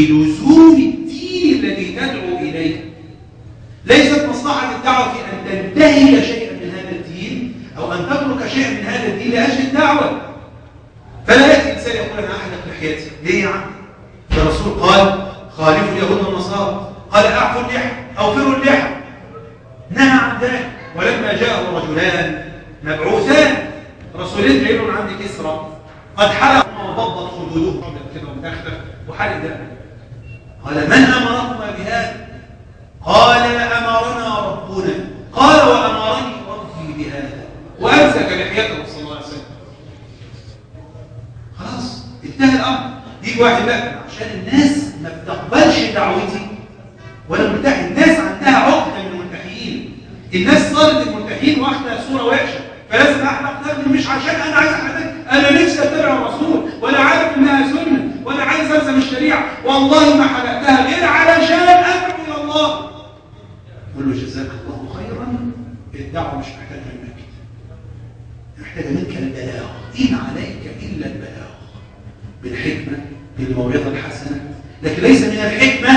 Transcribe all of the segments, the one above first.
لزوم الدين الذي تدعو إليه. ليست مصلحة الدعوة في أن تنتهي شيئا من هذا الدين أو أن تترك شيئا من هذا الدين لأجل الدعوة. فلا يأتي إنسان يقول أنا أحلق لحيتي ليه يا عم؟ الرسول قال خالفوا اليهود والنصارى. قال أعفوا اللحى أوفروا اللحى نهى عن ذلك. ولما جاءه رجلان مبعوثان رسولين جايين عند كسرى. قد حلق وضبط خدودهم كده وحلق ده. قال من أمركما بهذا؟ قال أمرنا ربنا. قال وأمرني ربي بهذا. وأمسك لحيته صلى الله عليه وسلم. خلاص انتهى الأمر. يجي واحد لا عشان الناس ما بتقبلش دعوتي ولا مرتاح الناس عندها عقده من الملتحيين الناس صارت الملتحين واخدة صورة وحشة. فلازم احلق دقني مش عشان أنا عايز احلق أنا نفسي أتبع الرسول؟ وأنا عارف إنها سنة وأنا عايز ألزم الشريعة. والله ما حلقتها غير علشان ادعو إلى الله. قول له جزاك الله خيرا. الدعوة مش محتاجة منك. محتاجة منك البلاغ. إن عليك إلا البلاغ. بالحكمة بالموعظة الحسنة. لكن ليس من الحكمة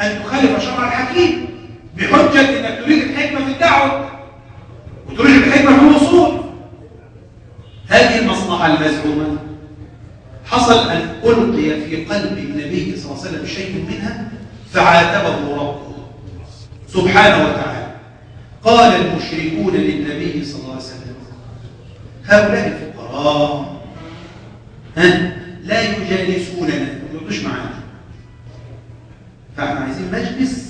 أن تخالف شرع الحكيم. بحجة إنك تريد الحكمة في الدعوة وتريد الحكمة في الوصول. هذه المزعومه حصل أن ألقي في قلب النبي صلى الله عليه وسلم شيء منها فعاتبه ربه سبحانه وتعالى. قال المشركون للنبي صلى الله عليه وسلم هؤلاء الفقراء ها لا يجالسوننا. ما يقعدوش معانا. فاحنا عايزين مجلس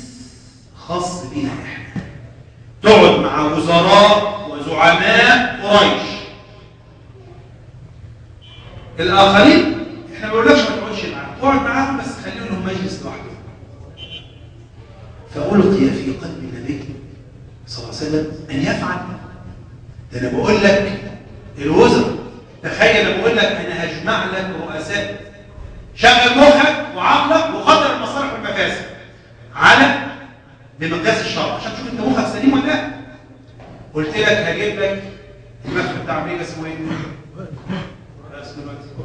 خاص بنا إحنا. تقعد مع وزراء وزعماء قريش. الآخرين إحنا ما بنقولكش ما تقعدش معاهم. اقعد معاهم بس خليهم لهم مجلس لوحدهم. فألقي في قلب النبي صلى الله عليه وسلم أن يفعل؟ ده أنا بقول لك الوزراء تخيل أنا بقول لك أنا هجمع لك رؤساء شغل مخك وعقلك وقدر المصالح والمفاسد على بمقياس الشرع عشان تشوف انت مخك سليم ولا لا قلت لك هجيب لك المكتب بتاع أمريكا اسمه إيه؟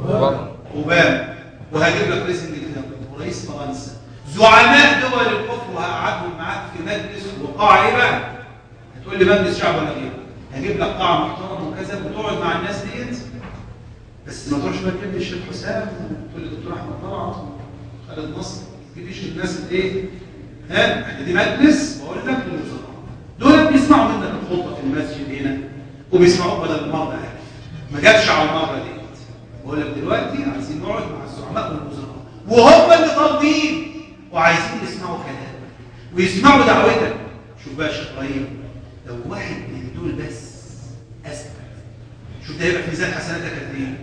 اوباما اوباما وهجيب لك رئيس انجلترا ورئيس فرنسا زعماء دول الكفر وهقعدهم معاك في مجلس وقاعه إيه بقى؟ هتقول لي مجلس شعب ولا غيره هجيب لك قاعه محترمه وكذا وتقعد مع الناس ديت بس ما تروحش بقى تجيب لي الشيخ حسام وتقول لي دكتور احمد طلعت وخالد نصر. ما تجيبليش الناس الايه؟ ها إحنا دي مجلس. بقول لك دول بيسمعوا منك الخطبة في المسجد هنا وبيسمعوك بدل المره ألف ما جاتش على المره ديت بقول لك دلوقتي عايزين نقعد مع الزعماء والوزراء وهم اللي طالبين وعايزين يسمعوا كلامك ويسمعوا دعوتك شوف بقى يا شيخ إبراهيم لو واحد من دول بس اسلم شوف ده هيبقى في ميزان حسناتك قد إيه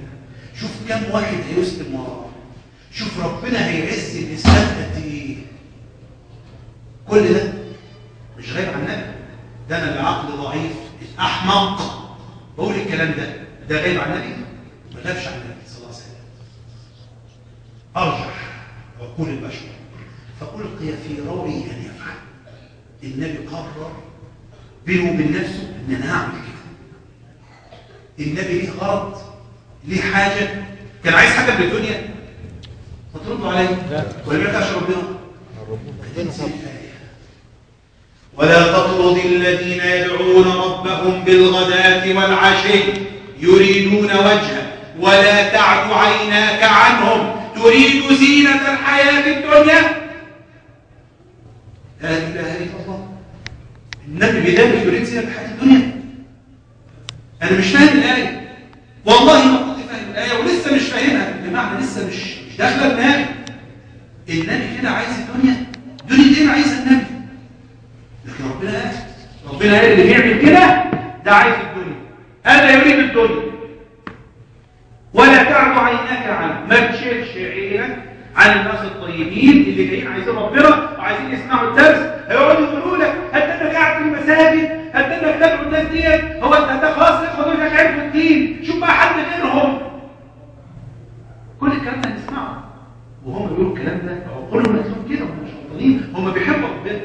شوف كم واحد هيسلم وراه شوف ربنا هيعز الاسلام قد إيه كل ده مش غايب عننا ده أنا اللي عقل ضعيف احمق بقول الكلام ده ده غايب عن النبي ما غابش عن النبي صلى الله عليه وسلم ارجح عقول البشر فألقي في روعي أن يفعل النبي قرر بينه وبين نفسه ان أنا هعمل كده النبي ليه غرض ليه حاجة كان عايز حاجة من الدنيا فتردوا عليه ولا ما يرجعش ربنا هتنسى الآية. ولا تطرد الذين يدعون ربهم بالغداة والعشي يريدون وجهه ولا تعد عيناك عنهم تريد زينة الحياة الدنيا لا إله إلا الله النبي يريد زينة الحياة الدنيا. أنا مش فاهم الآية. والله ما كنت فاهم الآية ولسه مش فاهمها. بمعنى لسه مش مش داخلة دماغي. النبي كده عايز الدنيا. دنيا إيه عايز النبي. لكن ربنا قال ربنا قال اللي بيعمل كده ده عايز الدنيا. هذا يريد الدنيا. ولا تعد عيناك عنه ما تشيلش عينك عن الناس الطيبين اللي جايين عايزين ربنا وعايزين يسمعوا الدرس هيقعدوا يقولوا لك هتنك قاعد في المساجد؟ هتنك تدعو الناس ديت؟ هو انت خلاص وجهك عارف الدين. شوف بقى حد غيرهم. كل الكلام ده هنسمعه. وهم بيقولوا الكلام ده عقولهم لهم كده وهم مش غلطانين هم بيحبوا ربنا.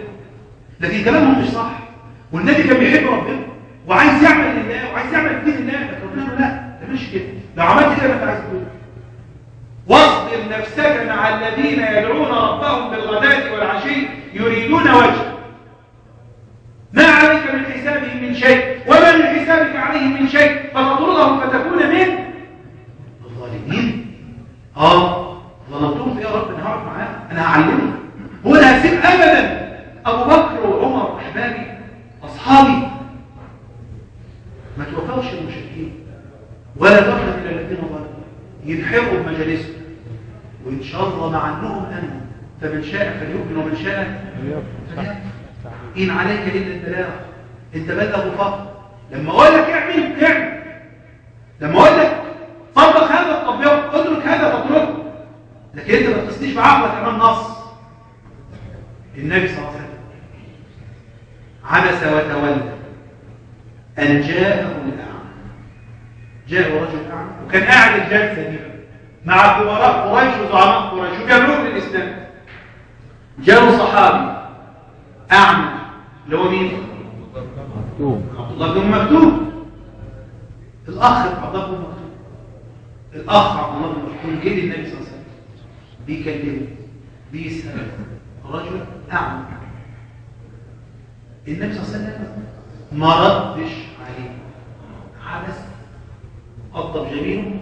لكن كلامهم مش صح. والنبي كان بيحب ربنا وعايز يعمل لله وعايز يعمل دين الله لكن ربنا له لا ما تعملش كده لو عملت كده ما انت عايز تقول واصبر واصبر نفسك مع الذين يدعون ربهم بالغداة والعشي يريدون وجهه ما عليك من حسابهم من شيء وما من حسابك عليهم من شيء فتطردهم فتكون من الظالمين آه ظلمتهم يا رب أنا هقعد معاه أنا هعلمك هو أنا هسيب ابدا ابو بكر وعمر احبابي اصحابي ما توفوش المشركين ولا ترحم إلى الذين ظلموا ينحروا بمجالسهم وان شاء الله مع انهم امنوا فمن شاء فليؤمن ومن شاء فليكفر إن عليك إلا البلاغ أنت بلغ فقط لما أقول لك اعمل اعمل. لما أقول لك طبق هذا تطبقه اترك هذا تتركه لكن أنت ما تقصديش بعقلك أمام نص النبي صلى الله عليه وسلم عبس وتولى أن جاءه الأعمى. جاءه رجل أعمى وكان قاعد الجلسة دي مع كبراء قريش وزعماء قريش وجابوه للإسلام جاءوا صحابي أعمى اللي هو مين؟ عبد الله بن مكتوب الأخ عبد الله بن مكتوب. الأخ عبد الله بن مكتوب جه للنبي صلى الله عليه وسلم. بيكلمه بيسأل رجل أعمى. النبي صلى الله عليه وسلم ما ردش عليه. عبس قضب جميله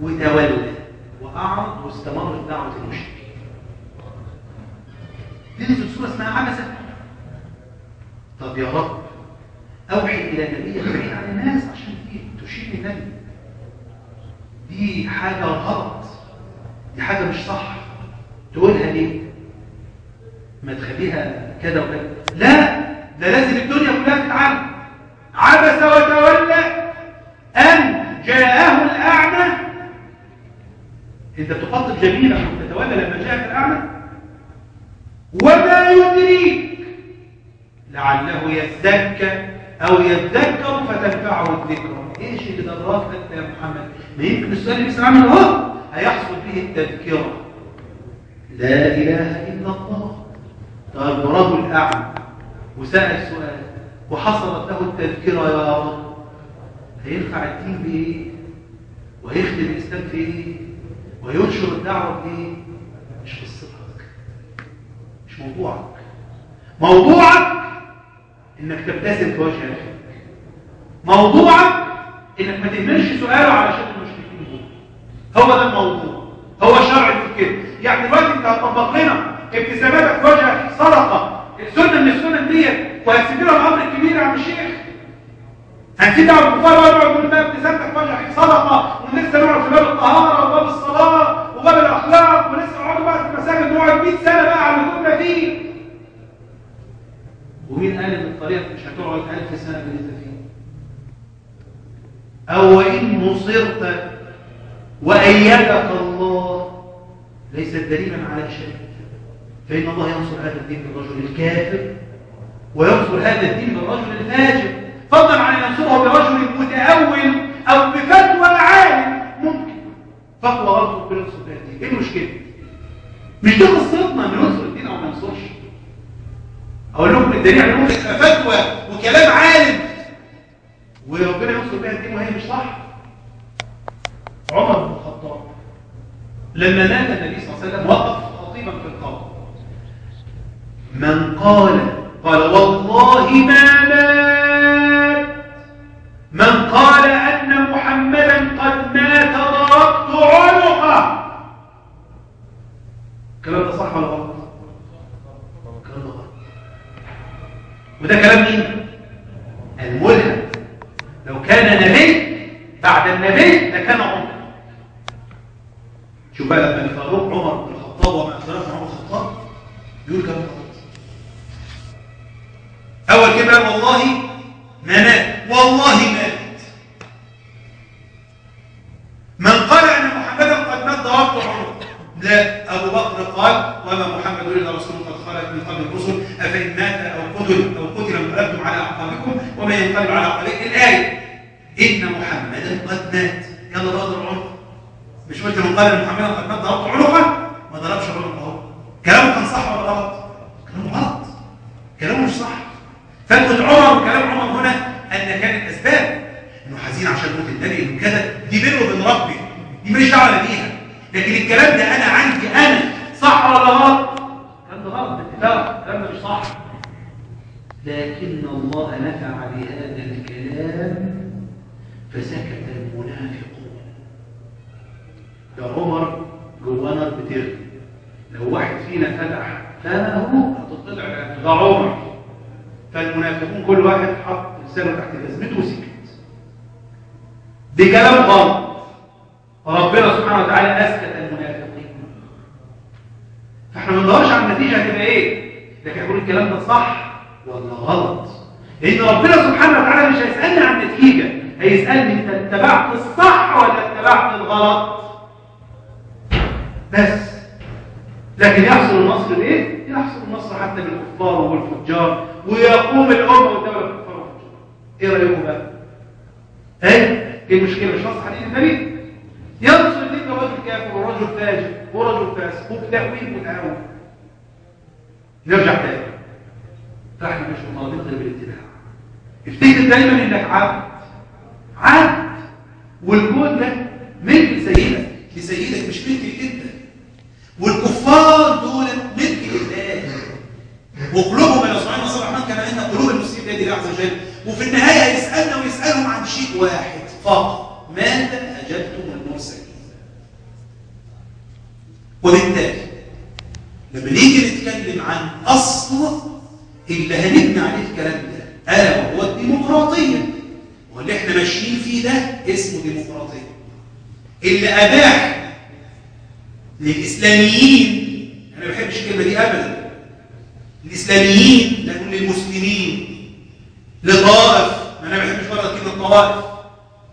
وتولى وأعرض واستمرت دعوة المشركين. نزل سورة اسمها عبسة طب يا رب أوحي إلى نبي بعيد عن الناس تشير النبي دي حاجة غلط. دي حاجة مش صح. تقولها ليه؟ ما تخليها كده وكده. لا ده لازم الدنيا كلها تتعلم عبس وتولى أن جاءه الأعمى. أنت تخاطب جميلة وتتولى لما جاءك الأعمى؟ وما يدريك لعله يزكى أو يذكر فتنفعه الذكرى. إيش اللي دراك أنت يا محمد؟ ما يمكن السؤال اللي بيسمعنا اهو هيحصل به التذكرة. لا إله إلا الله. طيب رجل أعمى وسأل سؤال وحصلت له التذكرة يا رب. هينفع الدين بإيه وهيخدم الإسلام في إيه وينشر الدعوة بإيه مش قصتك. مش موضوعك. موضوعك إنك تبتسم في وجه أخيك. موضوعك إنك ما تهملش سؤاله علشان المشركين دول. هو ده الموضوع. هو في كده يعني دلوقتي انت هتطبق لنا ابتساماتك في وجه اخيك صدقة. السنة من السنن ديت وهتسيب لنا الأمر الكبير يا عم الشيخ. هنسيب دعوة الكفار ونقعد نقول بقى ابتسامتك في وجه اخيك صدقة. ولسه نقعد في باب الطهارة وباب الصلاة وباب الأخلاق ولسه نقعد بقى في المساجد نقعد 100 سنة بقى على كنا فيه ومين قال إن الطريق مش هتقعد ألف سنة اللي انت فيه أو وإن نصرت وأيدك الله ليس دليلا على شيء. فإن الله ينصر هذا الدين بالرجل الكافر وينصر هذا الدين بالرجل الفاجر. فضلا عن أن ينصره برجل متأول أو بفتوى عالم ممكن. فتوى غلط بنصر هذا الدين. إيه المشكلة؟ مش دي قصتنا ننصر الدين أو ما ننصرش أقول لكم الدليل على ممكن تبقى فتوى وكلام عالم وربنا ينصر بها الدين وهي مش صح عمر بن الخطاب لما مات النبي صلى الله عليه وسلم وقف خطيبا في القبر من قال قال والله ما مات من قال ان محمدا قد مات ضربت عنقه الكلام ده صح ولا غلط الكلام ده غلط وده كلام مين الملهم لو كان نبي بعد النبي لكان عمر شوف بقى لما الفاروق عمر بن الخطاب وما اختلف عمر الخطاب بيقول كلام غلط اول كلمه والله ما مات والله مات من قال ان محمدا قد مات ضربت عنقه لا ابو بكر قال وما محمد الا رسول قد خلت من قبل الرسل افان مات أو قتل أو قتل انقلبتم على اعقابكم ومن ينقلب على عقبيه الايه ان محمدا قد مات يلا بقى ضرب عنقه مش قلت من قال ان محمدا قد مات ضربت عنقه ما ضربش عنقه اهو كلامه كان صح ولا غلط كلامه غلط كلامه مش صح فتوى عمر وكلام عمر هنا ان كان الاسباب انه حزين عشان موت النبي انه كذا دي بينه وبين ربي دي ماليش دعوه بيها لكن الكلام ده أنا عندي أنا صح ولا غلط الكلام ده غلط باتفاق الكلام ده مش صح لكن الله نفع بهذا الكلام فسكت المنافقون ده عمر جوه نار بترمي لو واحد فينا فتح فمه هتطلع ده عمر فالمنافقون كل واحد حط لسانه تحت جزمته وسكت بكلام غلط فربنا سبحانه وتعالى اسكت المنافقين فاحنا ما بندورش على النتيجة هتبقى إيه؟ لكن أقول الكلام ده صح ولا غلط؟ لأن ربنا سبحانه وتعالى مش هيسألني عن النتيجة هيسألني أنت اتبعت الصح ولا اتبعت الغلط. بس. لكن يحصل النصر بايه يحصل النصر حتى بالكفار والفجار ويقوم الأمة والدولة بالكفار والفجار. إيه رأيكم بقى؟ إيه؟ إيه المشكلة؟ مش نص حديث النبي ينصر الدين رجل كافر ورجل فاجر ورجل فاسق وبتاويل متعاون. نرجع تاني. فاحنا مش مطالبين غير بالاتباع. افتكر دايما إنك عبد. عبد. والكون ده ملك لسيدك لسيدك مش ملك أنت. والكفار دول ملك لله وقلوبهم يا سبحان الله الرحمن كما إن قلوب المسلمين الله عز وجل. وفي النهاية هيسالنا ويسألهم عن شيء واحد فقط. ماذا وبالتالي لما نيجي نتكلم عن أصل اللي هنبني عليه الكلام ده ألا وهو الديمقراطية. واللي إحنا ماشيين فيه ده؟ اسمه ديمقراطية. اللي أباح للإسلاميين أنا ما بحبش الكلمة دي ابدا. الإسلاميين لكن للمسلمين لطائف أنا ما بحبش برضه كلمه طوائف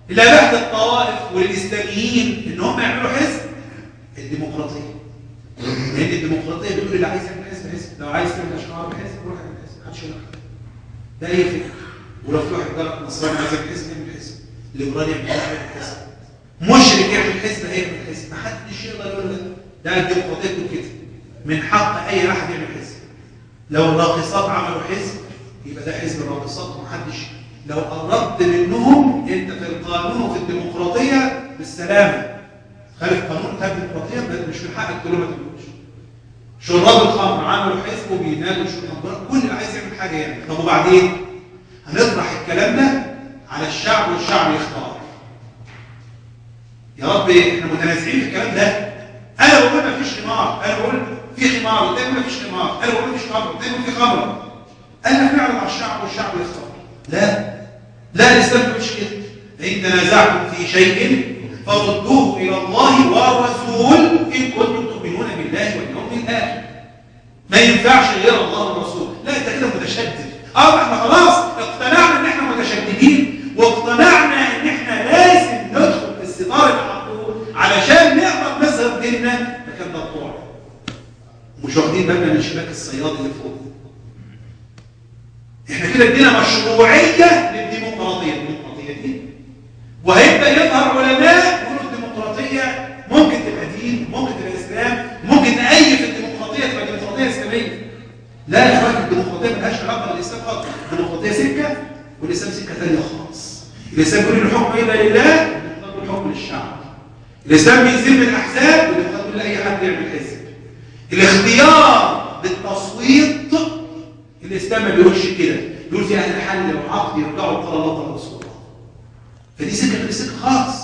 اللي أباح للطوائف وللاسلاميين ان هم يعملوا حزب الديمقراطيه الديمقراطيه بتقول اللي عايز يعمل حزب حزب لو عايز تعمل اشعار بحزب روح اعمل حزب محدش يقول ده اي فكره ولو في واحد جرب نصراني عايز يعمل حزب يعمل حزب ليبرالي يعمل حزب مشرك يعمل حزب هيعمل حزب محدش يقدر يقول لا ده الديمقراطية تقول كده من حق أي أحد يعمل حزب لو الراقصات عملوا حزب يبقى ده حزب الراقصات ومحدش لو قربت منهم أنت في القانون وفي الديمقراطية بالسلامة. خالف قانون بتاع الديمقراطية مش من حقك تقولش شراب الخمر عملوا حزب وبينادوا شراب كل اللي عايز يعمل حاجة يعمل طب وبعدين؟ هنطرح الكلام ده على الشعب والشعب يختار. يا رب إحنا متنازعين في الكلام ده. أنا بقول ما فيش خمار أنا بقول في خمار قدامي ما فيش خمار أنا بقول ما فيش خمر قدامي في خمر. أنا نعرض على الشعب والشعب يختار. لا. لا الإسلام مش كده. فإن تنازعتم في شيء فردوه إلى الله والرسول إن كنتم تؤمنون بالله واليوم الآخر ما ينفعش غير الله والرسول. لا انت كده متشدد. آه إحنا خلاص اقتنعنا ان إحنا متشددين واقتنعنا ان إحنا لازم ندخل في الستار المحطوط علشان نقدر نظهر ديننا لكن ده طوع مش واخدين بالنا من شباك الصياد اللي فوق؟ إحنا كده ادينا مشروعية للديمقراطية. الديمقراطية دي. وهيبدأ يظهر علماء يقولوا الديمقراطيه ممكن تبقى دين ممكن تبقى اسلام ممكن نأيف الديمقراطيه تبقى ديمقراطيه اسلاميه لا يا اخوان الديمقراطيه ملهاش علاقه بالاسلام خالص الديمقراطيه سكه والاسلام سكه ثانية الاسلام بيقول الحكم الا لله والديمقراطيه الحكم للشعب. الاسلام بيذم الأحزاب والديمقراطيه بيقول لاي حد يعمل حزب. الاختيار بالتصويت الاسلام ما بيقولش كده. بيقول في أهل الحل والعقد يرجعوا قال الله فدي سكه غير سكه خالص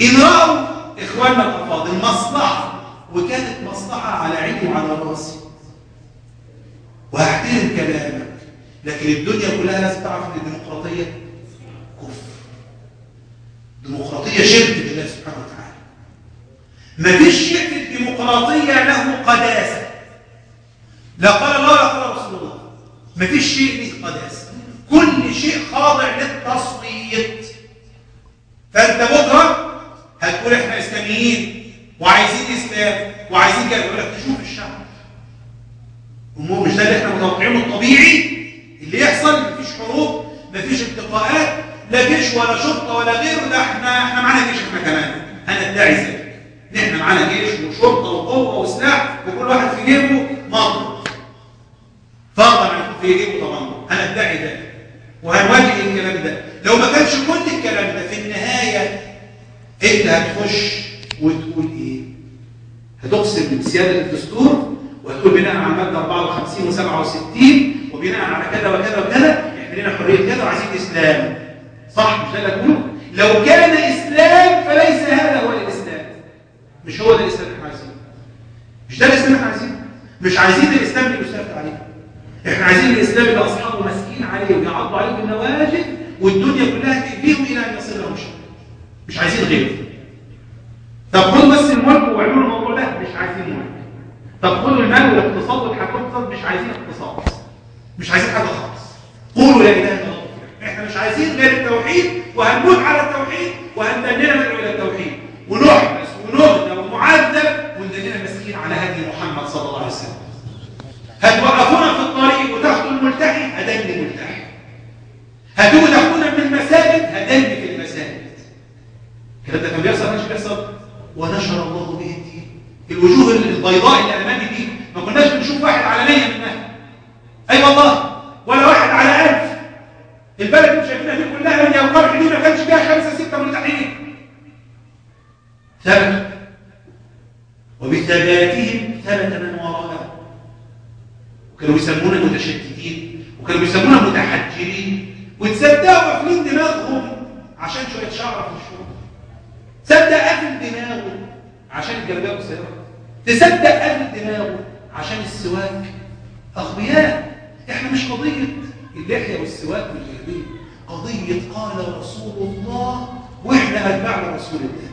ان راوا إخواننا الأفاضل مصلحة وكانت مصلحة على عيني وعلى رأسي. وهحترم كلامك. لكن الدنيا كلها لازم تعرف إن الديمقراطية كفر. ديمقراطيه شرك بالله سبحانه وتعالى. مفيش شيء في الديمقراطية له قداسة. لا قال الله لا قال رسول الله. مفيش شيء له قداسة. كل شيء خاضع للتصويت فأنت بكرة هتقول إحنا إسلاميين وعايزين إسلام وعايزين كده. يقول لك تشوف الشعب. ومو مش ده اللي إحنا متوقعينه الطبيعي. اللي يحصل مفيش حروب مفيش التقاءات لا جيش ولا شرطة ولا غيره ده إحنا إحنا معانا جيش إحنا كمان. هندعي ذلك إحنا معانا جيش وشرطة وقوة وسلاح وكل واحد في جيبه مضرب فاضل يكون في جيبه طبعا هندعي ذلك وهنواجه الكلام ده. لو ما كانش كل الكلام ده في النهاية انت هتخش وتقول إيه؟ هتقسم بسياده الدستور وتقول بناء على الماده 54 و67 وبناء على كذا وكذا وكذا إحنا لنا حرية كذا وعايزين إسلام. صح مش ده اللي لو كان إسلام فليس هذا هو الإسلام. مش هو ده الإسلام اللي إحنا عايزينه. مش ده الإسلام اللي إحنا عايزينه. مش عايزين الإسلام اللي يستفتى عليه إحنا عايزين الإسلام اللي أصحابه ماسكين عليه ويعضوا عليه بالنواجذ والدنيا كلها تأذيهم إلى أن يصل لهم شيء مش عايزين غيره. طب خدوا بس الملك واعملوا الموضوع ده مش عايزين ملك طب خدوا المال والاقتصاد والحكومة مش عايزين مش عايزين حاجة خالص. قولوا لا إله إلا الله. إحنا مش عايزين غير التوحيد وهنموت على التوحيد وهندننا ندعو إلى التوحيد. ونحبس ونهدى ومعذب وندننا مسكين على هدي محمد صلى الله عليه وسلم. هتوقفونا في الطريق وتاخدوا الملتحي هدني ملتحي. هتيجوا تاخدونا من المساجد هدني في المساجد الكلام ده كان بيحصل مش بيحصل ونشر الله به الدين الوجوه البيضاء اللي امامي دي ما كناش بنشوف واحد على 100 منها اي أيوة والله ولا واحد على 1000 البلد اللي شايفينها دي كلها من يوقع حدود ما كانش فيها خمسه سته ملتحين ثبت وبثباتهم ثبت من وراءهم وكانوا بيسمونا المتشددين وكانوا بيسمونا متحجرين وتصدقوا قافلين دماغهم عشان شوية شعر في الشهور تصدق قافل دماغه عشان الجلابيه قصيره تصدق قافل دماغه عشان السواك اغبياء إحنا مش قضيه اللحيه والسواك والجلابيه قضيه قال رسول الله وإحنا اتبعنا رسول الله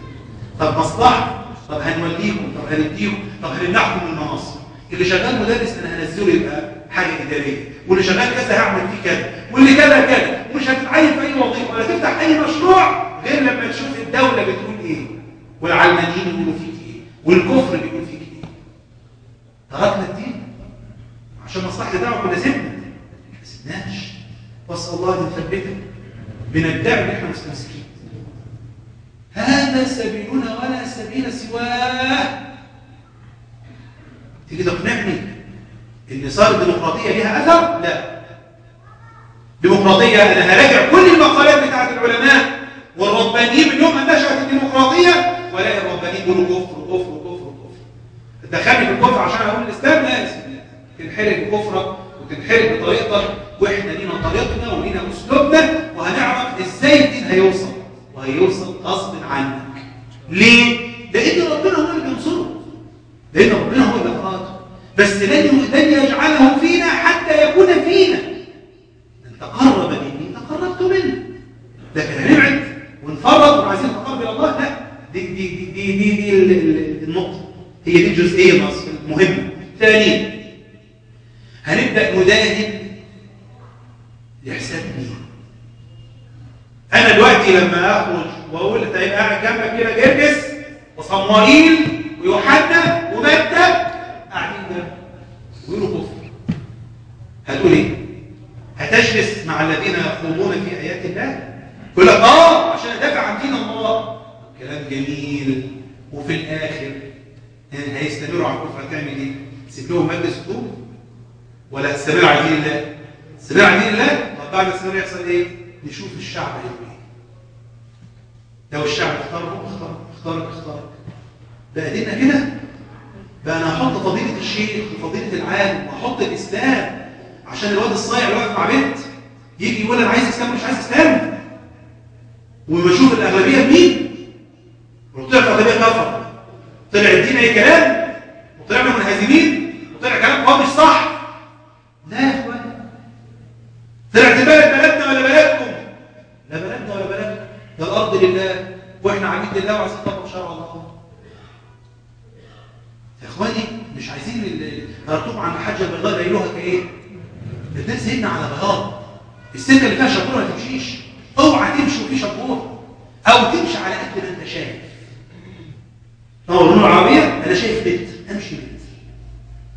طب مصلحه طب هنوليكم طب هنديكم طب هنمنعكم من المناصب اللي شغال مدرس أنا هنزله يبقى حاجة اداريه واللي شغال كذا هعمل فيه كذا واللي كذا كذا ومش هتتعين في اي وظيفه ولا تفتح اي مشروع غير لما تشوف الدولة بتقول إيه والعلمانيين بيقولوا فيك والكفر بيقول فيك إيه تركنا الدين. عشان مصلحة الدعوة كنا سيبنا ما سيبناش واسأل الله أن يثبتنا بندعي ان إحنا مستمسكين. هذا سبيلنا ولا سبيل سواه. تيجي تقنعني إن صار الديمقراطية ليها أثر؟ لا. ديمقراطيه أنا هراجع كل المقالات بتاعت العلماء. والربانيين من يوم ان نشأت الديمقراطية ولاقي الربانيين بيقولوا تدخلني في الكفر عشان أقول الإسلام لا يا سيدي تنحرق بكفرك وتنحرق بطريقتك وإحنا لينا طريقنا ولينا أسلوبنا وهنعرف إزاي الدين هيوصل وهيوصل غصب عنك. ليه؟ لأن ربنا هو اللي بينصره. لأن ربنا هو اللي اراده بس لن لن يجعله فينا حتى يكون فينا ان تقرب مني تقربت منه لكن هنبعد ونفرط وعايزين نتقرب إلى الله لا دي دي دي دي, دي, دي ال- ال- النقطه هي دي الجزئيه المهمه ثانيا هنبدا نداهن لحساب مين أنا دلوقتي لما اخرج واقول انت هيبقى قاعد جنبك كده جرجس وصموئيل ويوحنا ومتى قاعدين جنبك ويقولوا كفر هتقول إيه هتجلس مع الذين يخوضون في ايات الله يقول لك آه عشان ادافع عن دين الله كلام جميل وفي الآخر يعني هيستمروا على الكفر هتعمل إيه تسيب لهم مجلس الطوب ولا تستمر على دين الله تستمر على دين الله طب بعد ما تستمر يحصل إيه نشوف الشعب هيعمل إيه لو الشعب اختارهم اختار اختارك اختارك بقى ديننا كده بقى أنا أحط فضيله الشيخ وفضيله العالم واحط الاسلام عشان الواد الصايع واقف مع بنت يجي يقول أنا عايز اسلام مش عايز اسلام وبشوف الاغلبيه مين وطلع الاغلبيه كفر طلع الدين اي كلام وطلعنا منهزمين وطلع كلام هو مش صح لا يا اخوان طلعت البلد بلدنا ولا بلدكم لا بلدنا ولا بلدكم ده الأرض لله وإحنا عبيد لله وعايزين نطبق شرع الله. يا إخواني مش عايزين ال- مكتوب عن الحجه البيضاء ليلها كايه الناس سيدنا على بياض السكه اللي فيها شبوره ما تمشيش. اوعى تمشي وفي شبوره أو تمشي على قد ما أنت شايف. هو النور العربية أنا شايف متر أمشي متر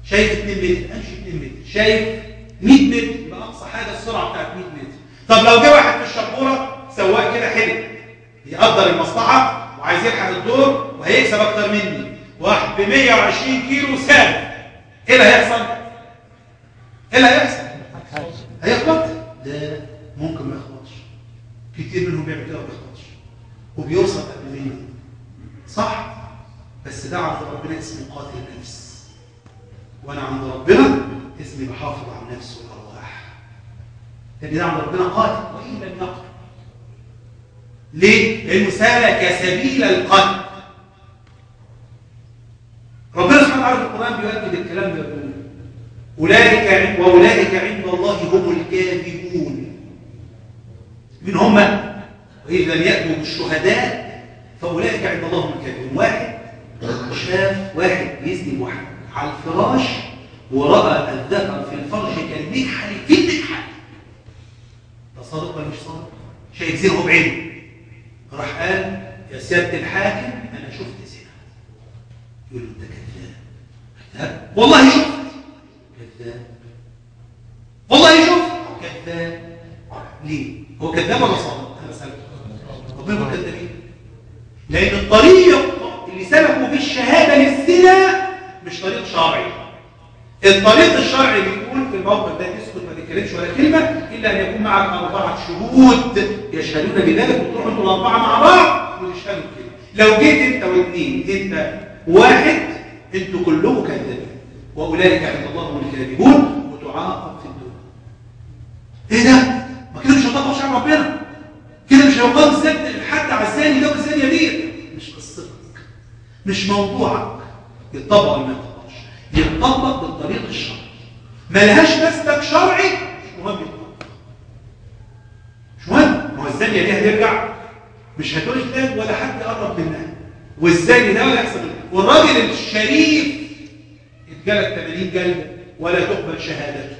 شايف 2 متر أمشي 2 متر. شايف 100 متر يبقى اقصى حاجة السرعة بتاعت 100 متر. طب لو جه واحد وهيكسب أكتر مني واحد ب 120 كيلو ساب إيه اللي هيحصل؟ إيه اللي هيحصل؟ هيخبط؟ لا ممكن ما يخبطش كتير منهم بيعمل كده ما بيخبطش وبيوصل قبل مني صح؟ بس ده عند ربنا اسمه قاتل نفس وأنا عند ربنا اسمي بحافظ على النفس والأرواح لأن ده عند ربنا قاتل وإن لم يقتل ليه؟ لأنه سلك سبيل القتل ربنا القرآن بيؤكد الكلام ده يقول أولئك وأولئك عند الله هم الكاذبون. من هم؟ واذا لم يأتوا بالشهداء فأولئك عند الله هم الكاذبون. واحد شاف واحد بيزني واحد على الفراش ورأى الذكر في الفرج كالمكحل في المكحل ده صادق ولا مش صادق؟ شايف زينه بعينه. راح قال يا سيادة الحاكم أنا شفت زنا يقول له كذاب كذاب. والله شفت كذاب والله شفت كذاب ليه؟ هو كذاب ولا صادق؟ أنا بسالك ربنا يقول كذابين لأن الطريق اللي سلكوا فيه الشهادة للزنا مش طريق شرعي. الطريق الشرعي بيقول في الموقف ده تسكت ما تتكلمش ولا كلمة إلا أن يكون معك أربعة شهود يشهدون بذلك وتروحوا أنتوا الاربعه مع بعض ويشهدوا كده لو جيت أنت واثنين أنت واحد أنتوا كلكم كذابين. وأولئك عند الله هم الكاذبون وتعاقب في الدنيا. إيه ده؟ ما كده مش هتطبق شرع ربنا. كده مش هيقام السد الحد على الثاني ده والثانيه دي مش قصتك. مش موضوعك. يتطبق ولا ما يتطبقش؟ يتطبق بالطريق الشرعي. ملهاش مسلك شرعي. مش مهم يتطبق. مش مهم. ما هو الزانية دي هترجع. مش هتجلد ولا حد يقرب منها. والزاني ده ولا يحصل والراجل الشريف اتجلد 80 جلده ولا تقبل شهادته.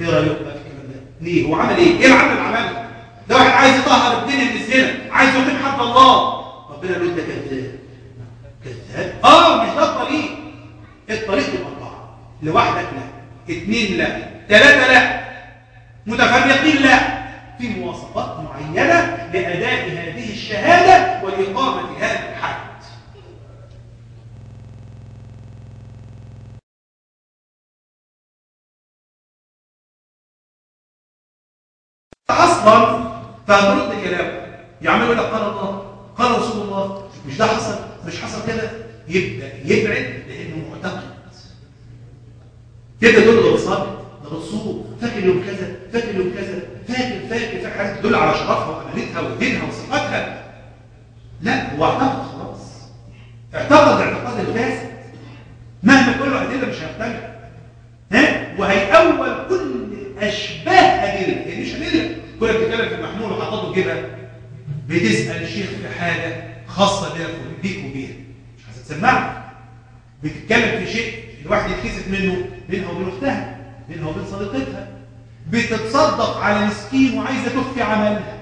إيه؟ رأيك بقى في الكلام ده؟ ليه؟ هو عمل إيه؟ إيه العمل اللي عمله؟ ده واحد عايز يطهر الدنيا من الزنا عايز يقيم حد الله. ربنا يقول ده كذاب. كذاب؟ آه مش ده الطريق. الطريق أربعة. لوحدك لا. اثنين لا. ثلاثة لا. متفرقين لا. في مواصفات معينة لأداء هذه الشهادة ولاقامه هذا أصلا فهترد كلامه. يعمل يقول لك قال الله. قال رسول الله مش ده حصل؟ مش حصل كده؟ يبدأ يبعد لأنه معتقد. يبدأ تقول له ده ده بتصوم فاكر يوم كذا؟ فاكر يوم كذا؟ فاكر فاكر فاكر. حاجات تدل على شرفها وامانتها ودينها وثقتها لا هو اعتقد خلاص. اعتقد اعتقاد الفاسد. مهما تقول له ادله مش هيقتنع ها وهيأول كل اشباه ادله يعني مش ادله كلك بتتكلم في المحمول وحاططه في جيبها بتسال الشيخ في حاجة خاصه بيك وبيها مش هتسمعك بتتكلم في شيء الواحد يتكسف منه بينها وبين أختها بينها وبين صديقتها. بتتصدق على مسكين وعايزة تخفي عملها.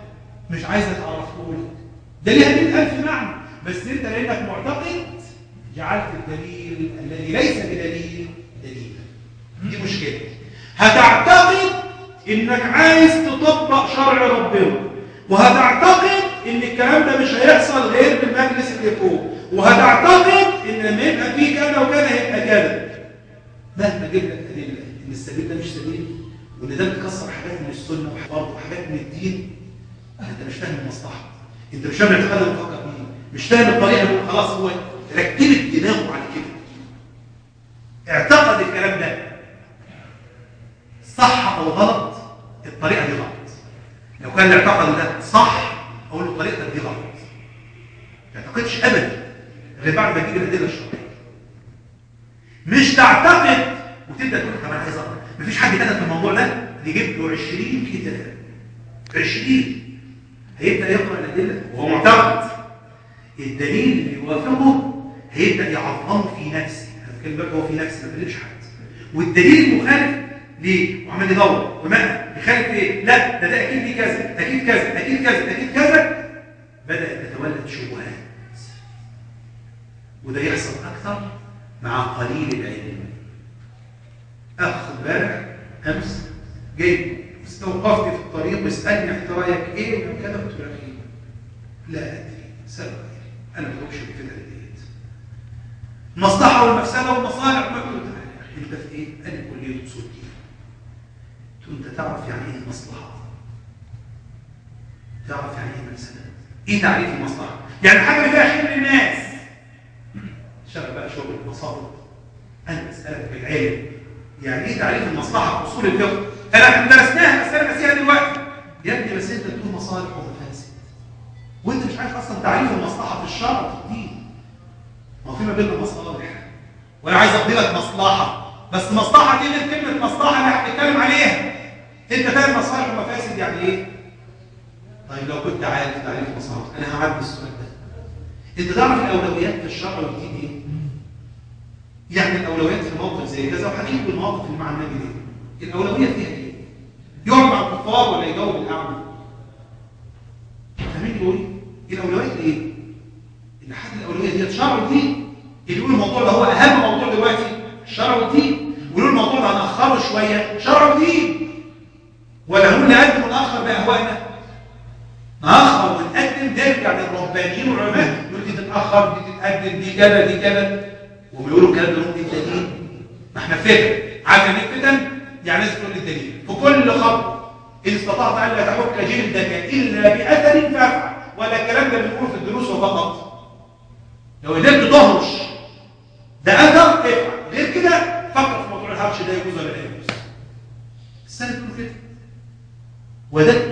مش عايزة تعرفه لك. ده ليها مئة ألف معنى. بس أنت لأنك معتقد جعلت الدليل الذي ليس بدليل دليلا. دي مشكلة. هتعتقد إنك عايز تطبق شرع ربنا. وهتعتقد إن الكلام ده مش هيحصل غير بالمجلس اللي فوق. وهتعتقد إن لما يبقى فيه كذا وكذا هيبقى كذا مهما جبت لك ادله إن السبيل ده مش سبيل وإن ده بتكسر حاجات من السنة وبرضه حاجات من الدين أنت مش فاهم المصلحة. أنت مش فاهم الاعتقاد اللي بتفكر فيه مش فاهم الطريقة اللي خلاص هو ركبت دماغه على كده. اعتقد الكلام ده صح أو غلط الطريقة دي غلط. لو كان الاعتقاد ده صح أقول له طريقتك دي غلط. ما تعتقدش ابدا غير بعد ما تجيب الادله الشرعيه مش تعتقد. وتبدأ تقول طب أنا عايز أقرأ. مفيش حد كتب في الموضوع ده. يجيب له 20 كتاب. 20 هيبدأ يقرأ الأدلة وهو معتقد. الدليل اللي يوافقه هيبدأ يعظمه في نفسه. بتكلم دلوقتي هو في نفسه ما بكلمش حد. والدليل المخالف ليه وعمال يدور وما يخالف إيه لا ده ده أكيد في كذا. أكيد كذا. أكيد كذا. أكيد كذا. بدأت تتولد شبهات. وده يحصل أكثر مع قليل العلم. اخ امبارح أمس. جاي. استوقفني في الطريق. واسالني انت رأيك إيه؟ وكذا قلت له لا أدري. سبب أنا ما بقولش بالفتنه ديت المصلحه والمفسدة والمصالح. ما قلت أنت في إيه؟ أنا كلية أصول دين. قلت له أنت تعرف يعني إيه مصلحه تعرف يعني إيه مفسده إيه تعريف المصلحة؟ يعني حاجة فيها خير للناس. اشتغل بقى شغل المصادر أنا اسالك بالعلم يعني إيه تعريف المصلحة في أصول الفقه؟ أنا درسناها بس أنا ناسيها دلوقتي. يا ابني بس أنت بتقول مصالح ومفاسد. وأنت مش عارف أصلا تعريف المصلحة في الشرع وفي الدين. ما في ما بيننا مصالح وأنا عايز اقضي لك مصلحة. بس مصلحة دي غير كلمة مصلحة اللي إحنا بنتكلم عليها. أنت فاهم مصالح ومفاسد يعني إيه؟ طيب لو كنت عارف تعريف المصالح أنا هعدي السؤال ده. أنت تعرف الأولويات في الشرع والدين إيه؟ يعني الأولويات في موقف زي كذا وهجيب المواقف اللي مع النبي دي الاولويه فيها إيه؟ يقعد مع الكفار ولا يجاوب الأعمى؟ فاهمين بيقول إيه؟ الأولويات إيه؟ إن حد الأولوية ديت شرع الدين اللي يقول الموضوع ده هو أهم موضوع دلوقتي شرع الدين ويقول الموضوع ده هنأخره شوية شرع الدين ولا هم نقدم ونأخر بأهوائنا نأخر ونقدم نرجع للرهبانيين والعلماء يقول دي تتأخر دي تتقدم دي كذا دي كذا وبيقولوا الكلام ده ممكن دليل ما إحنا فتن عارف يعني إيه الفتن يعني لازم تكون الدليل في كل خطوه إن استطعت الا تحك جلدك إلا بأثر فافعل ولا الكلام ده بنقول في الدروس وفقط لو قدرت تهرش ده أثر افعل غير كده فكر في موضوع الهرش ده يجوز ولا لا يجوز؟ السنة كله كده. وده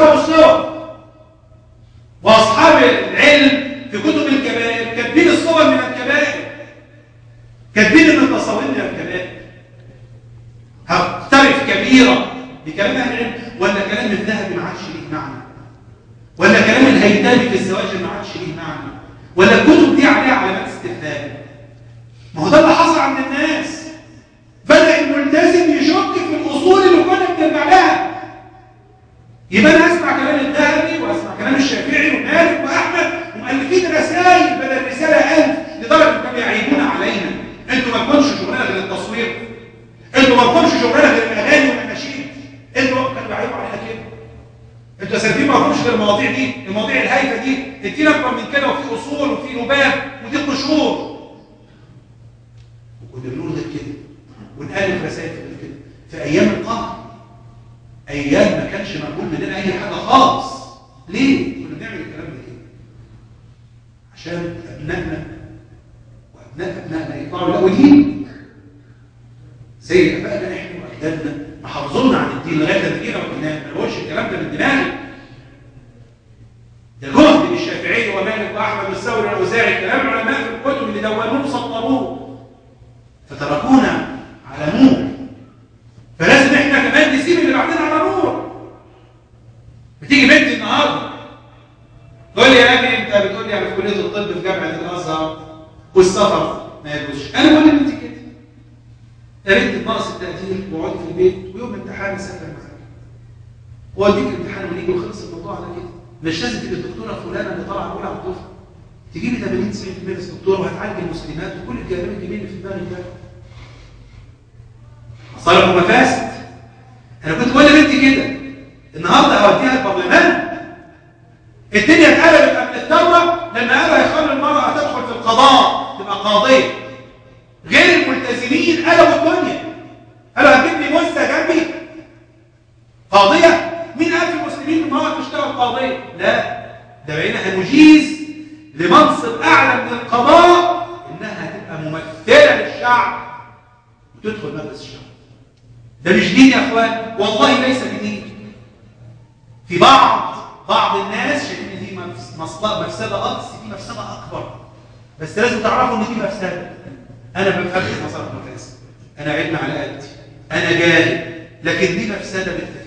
olsun. قاضية. مين قال في المسلمين امرأة تشتغل قاضية لا. ده بقينا هنجيز لمنصب أعلى من القضاء إنها تبقى ممثلة للشعب وتدخل مجلس الشعب. ده مش دين يا إخوان. والله ليس بدين. في بعض بعض الناس شايفين دي مفسدة أقصى دي مفسدة أكبر. بس لازم تعرفوا إن دي مفسدة. أنا ما بفهمش مصالح المفاسد أنا علم على قدي أنا جاهل. لكن دي مفسدة بالفعل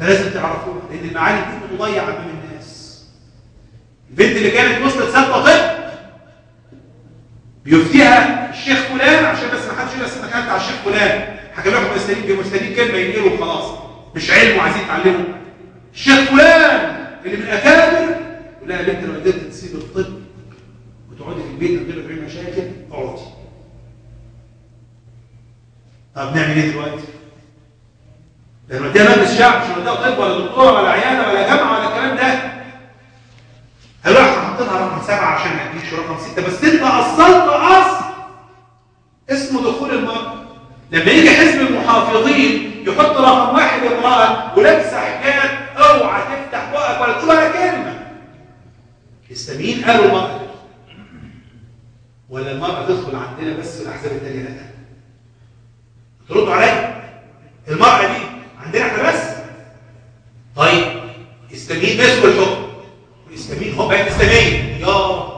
فلازم تعرفوها. لأن المعاني دي بتضيع امام الناس. البنت اللي كانت وصلت سابقة طب بيفتيها الشيخ فلان عشان بس ما حدش يقول أنا على الشيخ فلان. حكى لكم مستنيين مستنيين كلمة ينقلوا وخلاص. مش علم وعايزين يتعلموا. الشيخ فلان اللي من الأكابر لا يا بنت لو قدرت تسيب الطب وتقعدي في البيت من غير مشاكل اقعدي. طب نعمل إيه دلوقتي؟ ده نوديها مجلس الشعب مش نوديها طب ولا دكتوره ولا عيادة ولا جامعة ولا الكلام ده. هيروح حاطط لها رقم سبعة عشان ما يديش رقم ستة. بس انت أصلت أصل اسمه دخول المرأة لما يجي حزب المحافظين يحط رقم واحد امرأة ولابسة حجاب اوعى تفتح بقك ولا تقول ولا كلمة. الاسلاميين قالوا المرأة ولا المرأة تدخل عندنا بس والاحزاب التانية لا. تردوا عليا. المرأة دي عندنا إحنا بس طيب الاسلاميين مسكوا الحكم والإسلاميين هم بقت إسلامية. يا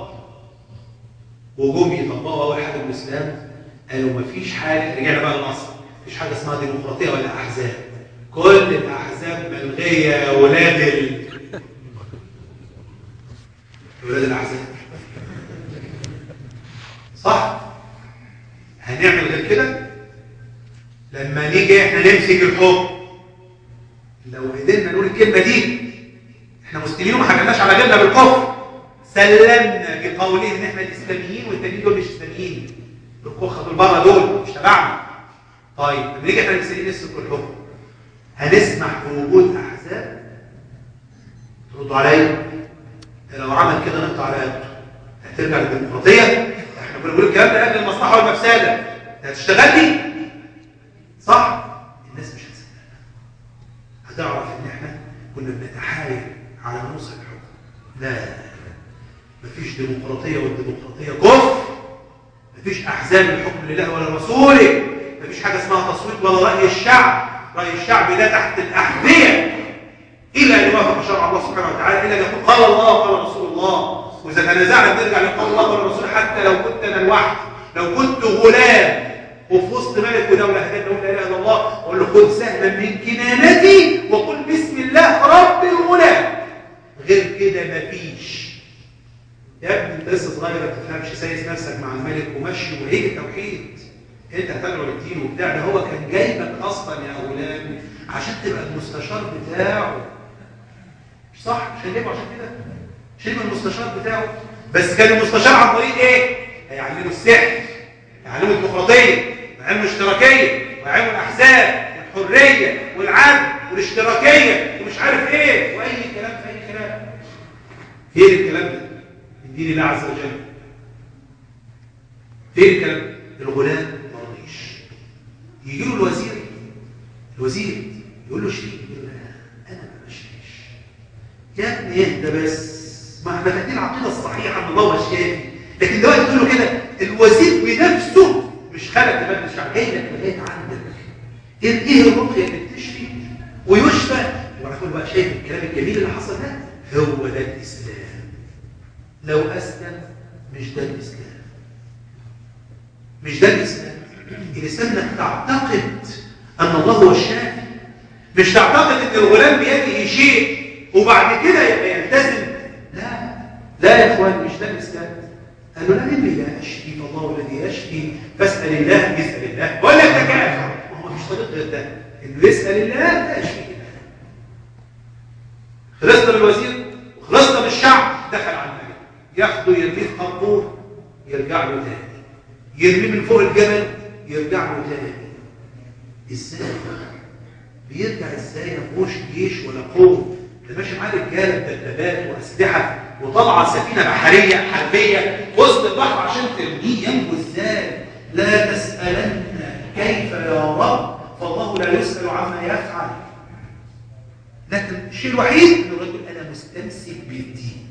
وجم يطبقوا أول حاجة الإسلام قالوا مفيش حاجة رجعنا بقى لمصر. مفيش حاجة اسمها ديمقراطية ولا أحزاب. كل الأحزاب ملغيه يا ولاد ال... ولاد الأحزاب. صح؟ هنعمل غير كده؟ لما نيجي إحنا نمسك الحكم. لو قدرنا نقول الكلمة دي إحنا مسلمين وما حكمناش على غيرنا بالكفر. سلمنا بقولهم إن إحنا الإسلاميين والتانيين دول مش إسلاميين. الكخه دول بره دول مش تبعنا. طيب لما نيجي إحنا المسلمين نمسك الحكم هنسمح بوجود أحزاب؟ تردوا عليا؟ لو عمل كده نقطع على هترجع للديمقراطية؟ إحنا كنا بنقول الكلام ده لاجل المصلحة والمفسدة. هتشتغل دي صح. الناس مش هتصدقنا هتعرف إن إحنا كنا بنتحايل على نوصل الحكم. لا مفيش ديمقراطية والديمقراطية كفر. مفيش أحزاب الحكم لله ولا رسوله. مفيش حاجة اسمها تصويت ولا رأي الشعب. رأي الشعب ده تحت الأحذية. إلا أن يوافق شرع الله سبحانه وتعالى إلا أن يقول قال الله وقال رسول الله. وإذا تنازعنا بنرجع لقول الله وقال الرسول حتى لو كنت أنا لوحدي لو كنت غلام وفي وسط ملك ودولة هدينا نقول لا إله إلا الله واقول له خذ سهما من كنانتي وقل بسم الله رب غير كده مفيش يا ابني انت لسه صغير ما تفهمش سايس نفسك مع الملك ومشي وهي التوحيد. انت هتدعو للدين وبتاع. ده هو كان جايبك أصلا يا غلام عشان تبقى المستشار بتاعه. مش صح؟ مش هنجيبه عشان كده؟ مش هيبقى المستشار بتاعه؟ بس كان المستشار عن طريق إيه؟ هيعلمه السحر هيعلمه الديمقراطية ويعلمه الاشتراكية ويعلمه الأحزاب والحرية والعدل والاشتراكية ومش عارف إيه وأي كلام في فين الكلام ده. من الله عز وجل. فين الكلام ده الغلام ما رضيش يجي له الوزير. الوزير يقول له شريك يقول له أنا ما بشريش يا ابني اهدى بس. ما إحنا خدين العقيده الصحيحه ان الله الشافي لكن دلوقتي تقول له كده الوزير بنفسه مش خلق دماغ الشعب. جاي لك لغايه عندك إيه الرقيه اللي بتشفي ويشفى. وأنا كل بقى شايف الكلام الجميل اللي حصل ده؟ هو ده الإسلام. لو أسلم مش ده الإسلام. مش ده الإسلام. الإسلام إنك تعتقد أن الله هو الشافي. مش تعتقد إن الغلام بيده شيء وبعد كده يبقى يلتزم. لا. لا يا إخوان مش ده الإسلام. قال له لا إني لا أشفي فالله الذي يشفي فاسأل الله يسأل الله. بقول لك ده كافر ما هو مش طريق غير ده. إنه يسأل الله لا الله خلصنا دخل على ياخده يرميه في قبور يرجع له تاني. يرميه من فوق الجبل يرجع له تاني. إزاي؟ بيرجع إزاي؟ ما فيهوش جيش ولا قوه ده ماشي معاه رجالة بدبابات وأسلحة وطلع سفينة بحرية حربية وسط البحر عشان ترميه. ينجو إزاي؟ لا تسألن كيف يا رب فالله لا يسأل عما يفعل. لكن الشيء الوحيد انه الرجل أنا مستمسك بالدين.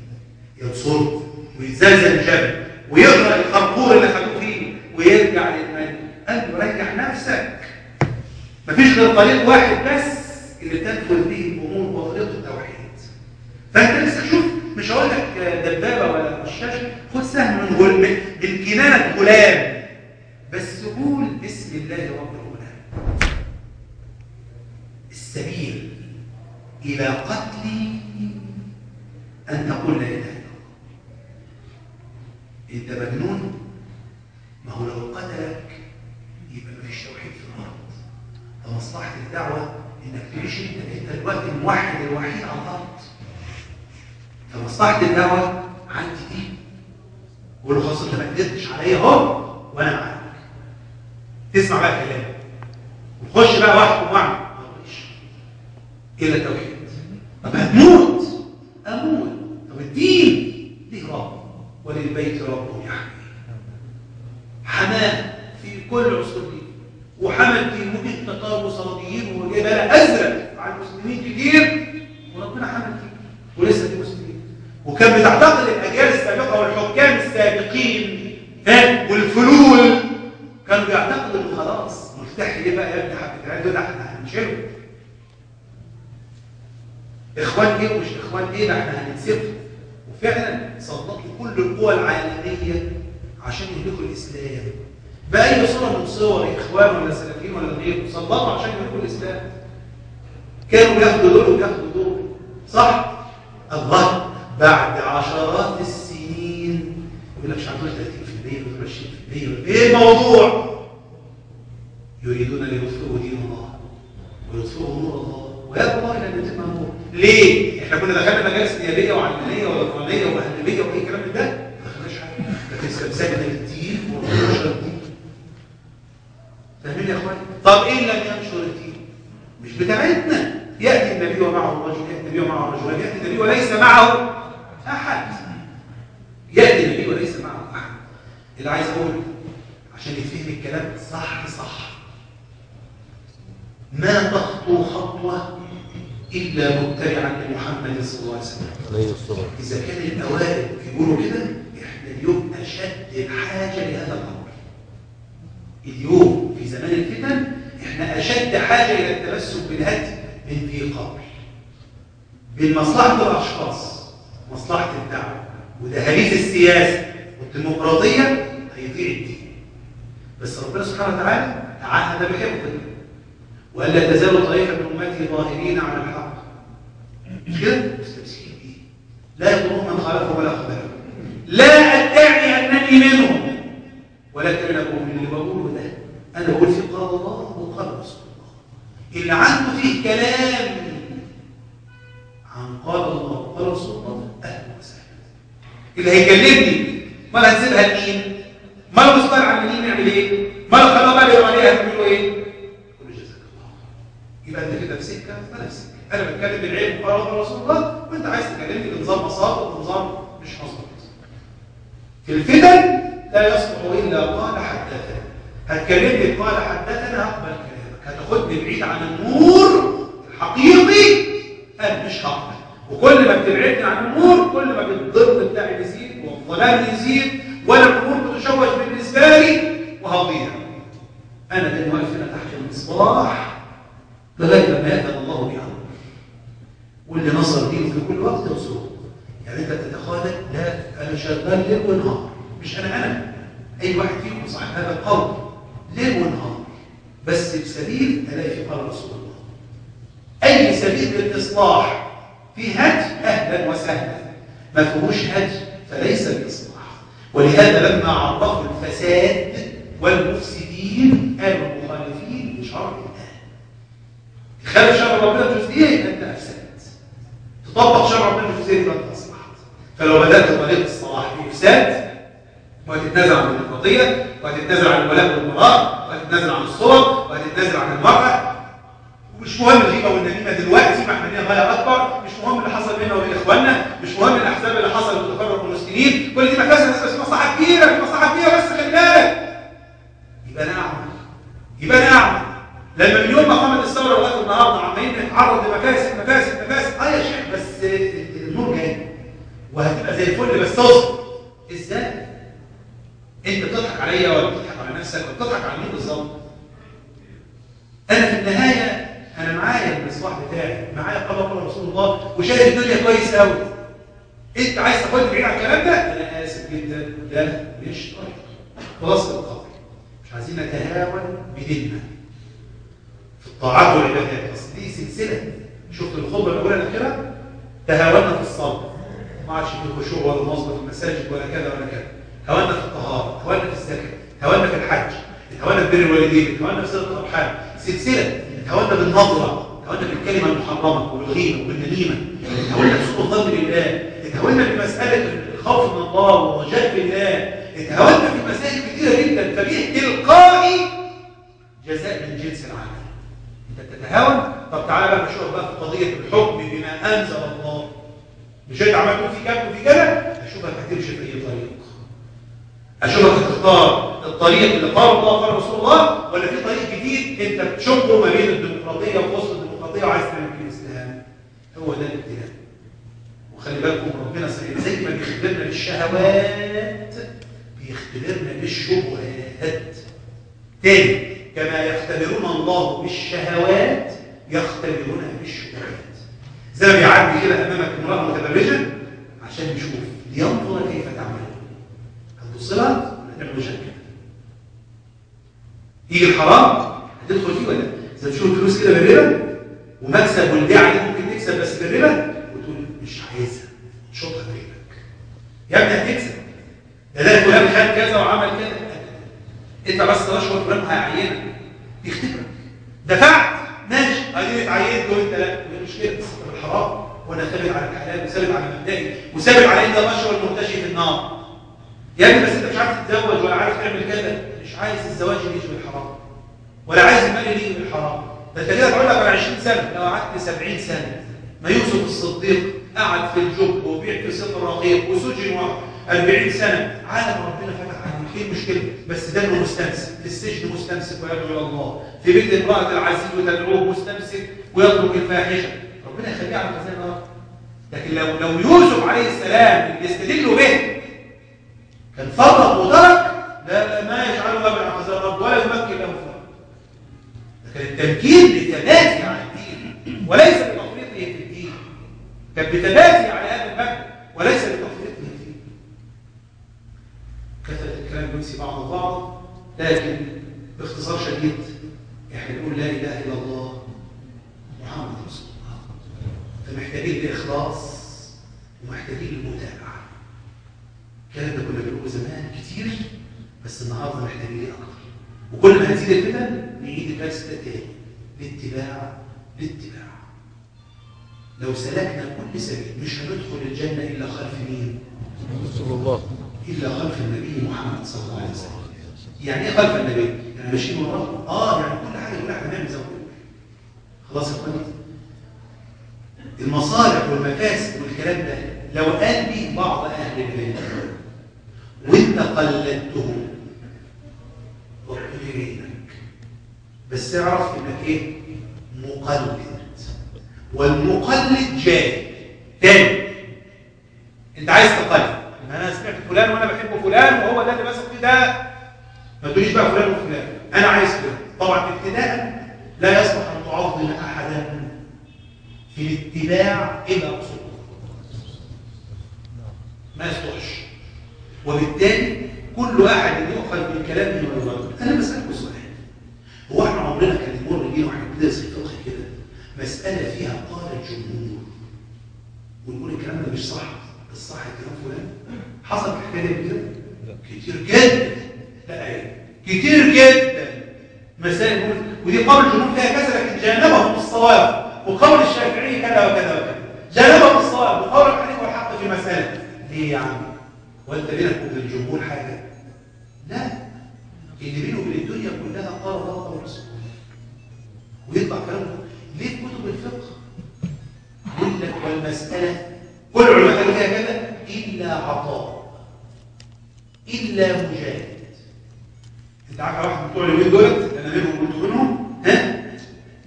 ينصره ويزلزل الجبل ويقرأ الخرقور اللي خدوه فيه ويرجع للمال قال له ريح نفسك. مفيش غير طريق واحد بس اللي تدخل به الأمور وطريق التوحيد. فأنت لسه شوف مش هقول لك دبابة ولا رشاش خد سهم من غل من من كنانه غلام بس قول بسم الله رب الغلام السبيل إلى قتلي أن تقول لا إله الا انت مجنون؟ ما هو لو قتلك يبقى مفيش توحيد في الأرض. فمصلحة الدعوة إنك تعيش أنت انت دلوقتي الموحد الوحيد على الأرض. فمصلحة الدعوة عندي دي. قول له خلاص أنت ما قدرتش عليا أهو وأنا معاك. تسمع بقى كلامي. وتخش بقى واحكم واعمل ما تقولش كده التوحيد. طب هتموت أموت. طب الدين وللبيت رب يحمي. حماه في كل عصور دي وحمى الدين وجه تتار وصليبيين وجبال أزرق على المسلمين كتير وربنا حمى الدين ولسه في مسلمين وكان بتعتقد الأجيال السابقة والحكام السابقين ها والفلول كانوا بيعتقدوا إنه خلاص مفتاح إيه بقى يا ابني حبه العيال دول إحنا هنشيلهم. إخوان إيه ومش إخوان إيه ده إحنا هننسفهم وفعلا سلطوا كل القوى العالمية عشان يهلكوا الإسلام. بأي صورة من صور إخوان ولا سلفيين ولا غيره سلطوا عشان يهلكوا الإسلام. كانوا بياخدوا دول وبياخدوا دول. صح؟ الله بعد عشرات السنين. يقول لك مش عندنا 30% ولا 20% إيه الموضوع؟ يريدون ليطفئوا دين الله. ويطفئوا نور الله. ويا الله إلى ان يتم نور ليه؟ إحنا كنا دخلنا مجالس نيابية وعلمانية ولطرانيه واهليه وأي كلام من ده. ما دخلناش حاجة. لكن استمسكنا بالدين ونشر الدين. فاهمين يا إخواني؟ طب إيه لم ينشر الدين؟ مش بتاعتنا. يأتي النبي ومعه الرجل يأتي النبي ومعه الرجل يأتي النبي وليس معه أحد. يأتي النبي وليس معه أحد. اللي عايز أقول عشان يتفهم الكلام صح صح. ما تخطو خطوة إلا متبعا لمحمد صلى الله عليه وسلم. إذا كان الأوائل بيقولوا كده إحنا اليوم أشد الحاجة لهذا الأمر. اليوم في زمان الفتن إحنا أشد حاجة إلى التمسك بالهدي من ذي قبل بين مصلحه الأشخاص مصلحة الدعوة ودهاليز السياسة والديمقراطية هيضيع الدين بس ربنا سبحانه وتعالى تعهد بحفظه والا تزال طائفة من أمتي ظاهرين على الحق؟ كده مستمسكين بيه لا يضرهم من خالفهم ولا خذلهم لا أدعي أنني منهم. ولكن بقول من اللي بقوله ده. أنا بقول في قال الله وقال رسول الله. اللي عنده فيه كلام عن قال الله وقال رسول الله أهلا وسهلا. اللي هيكلمني. ما هنسيبها لمين ما مسؤول عن مين نعمل إيه؟ ما خلاها بقى يقولوا عليها هتعملوا إيه قول له جزاك الله يبقى انت كده في سكه في سكه أنا بتكلم بالعلم الله رسول الله وانت عايز تكلمني بنظام بساطة ونظام مش مظبوط. في الفتن لا يصلح إلا قال حدثنا هتكلمني قال حدثنا هقبل كلامك. هتاخدني بعيد عن النور الحقيقي؟ أنا مش هقبل. وكل ما بتبعدني عن النور كل ما الضغط بتاعي يزيد والظلام يزيد بالنظره هوانا بالكلمة المحرمة والغيبه والنميمة. هوانا بسوء الظن اتهاونا في مساله الخوف من الله والرجاء بالله اتهاونا في مسائل كثيرة جدا. فبيه تلقائي جزاء من جنس العمل. أنت بتتهاون؟ طب تعالى بقى نشوف بقى في قضية الحكم بما أنزل الله. مش انت عمال تقول في كذا وفي كذا اشوفك هتمشي في أي طريق. اشوفك هتختار الطريق اللي قال الله وقال رسول الله ولا في طريق جديد أنت بتشقه ما بين الديمقراطية ووسط الديمقراطيه وعايز تعمل فيه الاسلام هو ده الابتلاء وخلي بالكم ربنا زي ما بيختبرنا بالشهوات بيختبرنا بالشبهات تاني كما يختبرون الله بالشهوات يختبرونها بالشبهات. زي ما بيعدي كده أمامك امرأة متبرجة عشان يشوف لينظر كيف تعملون هتبص لها؟ ولا تعمل وشك يجي الحرام هتدخل فيه ولا إذا تشوف الفلوس كده بالربا ومكسب والبيع دي ممكن تكسب بس بالربا وتقول مش عايزها شوطها برجلك يا ابني هتكسب. ده ده فلان خد كذا وعمل كذا. انت بس تشعر فلان هيعينك يختبرك. دفعت ماشي. اديني اتعينت وانت لا مش كده. الحرام وأنا ثابت على الحلال وثابت على مبدئي وثابت على ان الأشهر المرتشي في النار. يا ابني بس انت مش عارف تتزوج ولا عارف تعمل كذا. مش عايز الزواج يجي بالحرام. ولا عايز المال يجي بالحرام. ده كده بقول لك على 20 سنة لو قعدت 70 سنة ما يوسف الصديق قعد في الجب وبيع في سن الرقيق وسجن 40 سنة. عالم ربنا فتح عنه إيه المشكلة بس ده انه مستمسك. في السجن مستمسك ويدعو إلى الله. في بيت امرأة العزيز وتدعوه مستمسك ويترك الفاحشة. ربنا يخليه على الأرض لكن لو لو يوسف عليه السلام اللي يستدلوا به كان فرط وترك لا ما يجعل الله من خزائن الأرض ولا يمكن له في الأرض لكن التمكين لثباته على الدين وليس بتفريطه في الدين. كان بثباته على هذا المبدا وليس بتفريطه فيه كثرة الكلام ينسي بعض البعض لكن باختصار شديد إحنا نقول لا إله إلا الله محمد رسول الله. فمحتاجين لإخلاص ومحتاجين للمتابعة. الكلام ده كنا بنقوله زمان كتير بس النهارده محتاجين ليه أكتر. وكل ما هتزيد الفتن نعيد ده تاني الاتباع الاتباع. لو سلكنا كل سبيل مش هندخل الجنة إلا خلف مين؟ رسول الله. إلا خلف النبي محمد صلى الله عليه وسلم. يعني إيه خلف النبي؟ يعني ماشيين وراه؟ آه يعني كل حاجة كل حاجة نعمل زي. خلاص يا إخواني؟ المصالح والمفاسد والكلام ده لو قال به بعض أهل العلم وإنت قلدتهم ربنا يعينك بس اعرف إنك إيه؟ مقلد. والمقلد جاهل تاني أنت عايز تقلد. أنا سمعت فلان وأنا بحب فلان وهو ده اللي ماسك ده ما تقوليش بقى فلان وفلان. أنا عايز فلان. طبعا ابتداء لا يصلح أن تعظم احدا في الاتباع إلا رسول الله. ما يصلحش. وبالتالي كل احد يؤخذ من كلامه ويرد أنا بسألكم سؤال. هو إحنا عمرنا كان يمر بينا وإحنا بندرس الفقه كده مسألة فيها قال الجمهور. ونقول الكلام ده مش صح. الصح كلام فلان. حصل الحكاية دي كده؟ كتير جدا. لا إيه؟ كتير جدا. مسائل ودي قول الجمهور فيها كذا لكن جانبهم الصواب. وقول الشافعي كذا وكذا وكذا. جانبهم الصواب. وقول الحنيفه والحق في مسألة. ليه يا عم؟ وانت بينك وبين الجمهور حاجة؟ لا. اللي بينه وبين الدنيا كلها قال الله رسول ويطلع كلامه. ليه كتب الفقه؟ يقول لك والمسألة كل علماء قالوا فيها كذا إلا عطاء إلا مجاهد. أنت عارف واحد بتوع اليومين دولت أنا منهم كنت منهم؟ ها؟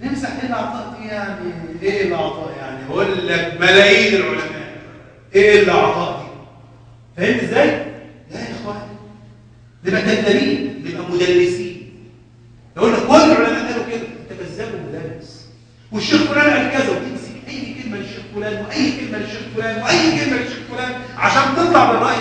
نمسح الا عطاء. يعني إيه العطاء يعني أقول لك ملايين العلماء. إيه العطاء دي؟ فهمت إزاي؟ لا يا اخوان نبقى كذابين نبقى مدلسين يقول لك كل العلماء قالوا كده. انت كذاب ومدلس والشيخ فلان قال كذا وتمسك أي كلمة للشيخ فلان وأي كلمة للشيخ فلان وأي كلمة للشيخ فلان عشان تطلع بالرأي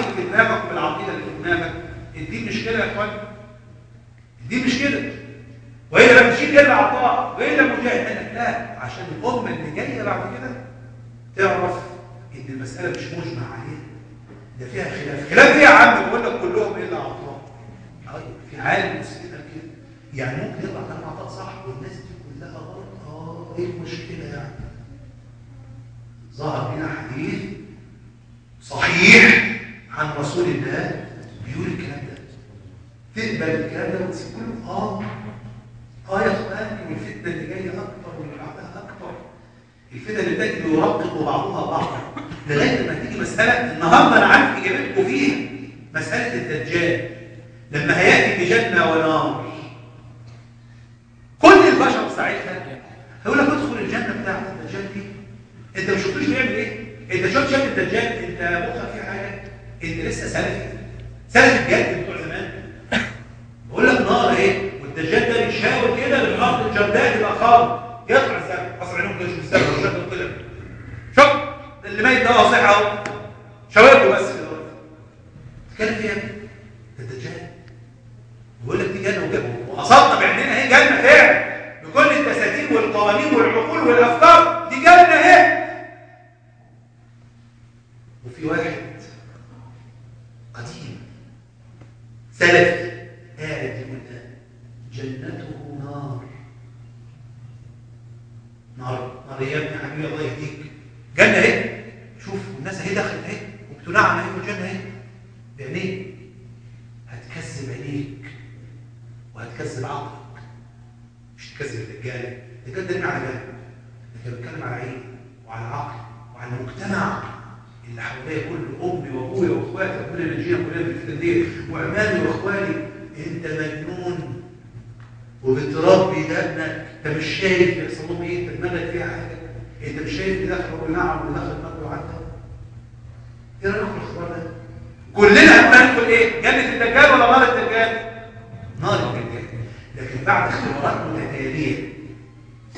الدجال الدجال ده. على جنب لكن بتكلم على عيني وعلى عقلي وعلى المجتمع اللي حواليا كله أمي وأبويا وأخواتي كلنا نجينا كلنا في الفتن دي وعمامي واخوالي أنت مجنون. وبتربي دقنك أنت مش شايف يحصل لهم إيه أنت دماغك فيها حاجة؟ أنت مش شايف اللي دخل يقول نعم واللي دخل نقول عدى إيه رأيك في الخبر ده؟ كلنا هندخل إيه؟ جنة الدجال ولا نار الدجال؟ نار الدجال. لكن بعد اختبارات متتالية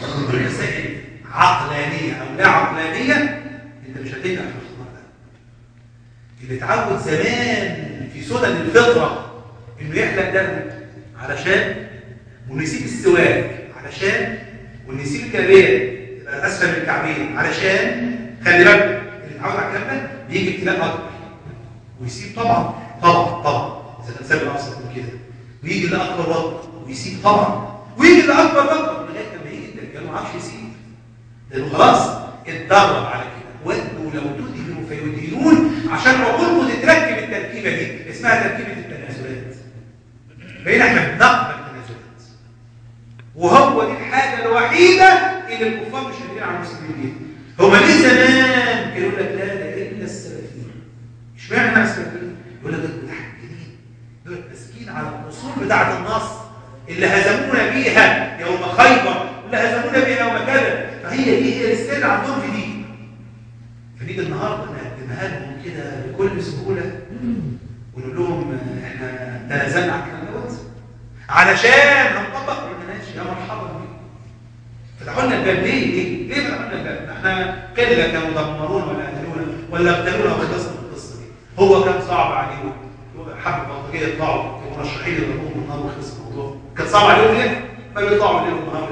بمسائل عقلانية أو لا عقلانية أنت مش هتنجح في الاختبار ده. اللي اتعود زمان في سنن الفطرة إنه يحلق دقنه علشان ونسيب السواك علشان ونسيب الكبير يبقى أسفل الكعبين علشان خلي بالك اللي اتعود على الكلام ده بيجي ابتلاء أكبر. ويسيب طبعا طبعا طبعا. إذا كان سابق ابسط من كده. ويجي اللي اكبر برضه ويسيب طبعا. ويجي اللي اكبر برضه لغايه لما يجي الدجال ما يسيب. لأنه خلاص اتدرب على كده. ودوا لو تدهنوا فيدهنون عشان عقولكم تتركب التركيبة دي. اسمها تركيبة التنازلات. بقينا إحنا بنقبل التنازلات. وهو دي الحاجة الوحيدة اللي الكفار مش قادرين على المسلمين بيها هم ليه زمان كانوا يقول لك لا ده إلا السلفيين؟ اشمعنى السلفيين؟ يقول لك دول متحكمين دول ماسكين على الأصول بتاعة النص اللي هزمونا بيها يوم خيبر. واللي هزمونا بيها يوم كذا فهي دي هي السر عندهم في دي. فنيجي النهارده نقدمها لهم كده بكل سهولة. ونقول لهم إحنا تنازلنا عن الكلام دوت. علشان هنطبق ما ماشي يا مرحبا. بيكم فتحوا لنا الباب. ليه؟ ليه؟ ليه فتحوا لنا الباب؟ إحنا قله كانوا يدمرونا ولا يقتلونا ولا اقتلونا وخلصنا من القصة دي. هو كان صعب عليهم. حب البلطجيه يطلعوا مرشحين يضربوهم النار وخلص الموضوع. كان صعب عليهم ليه؟ فبيطلعوا ليل ونهار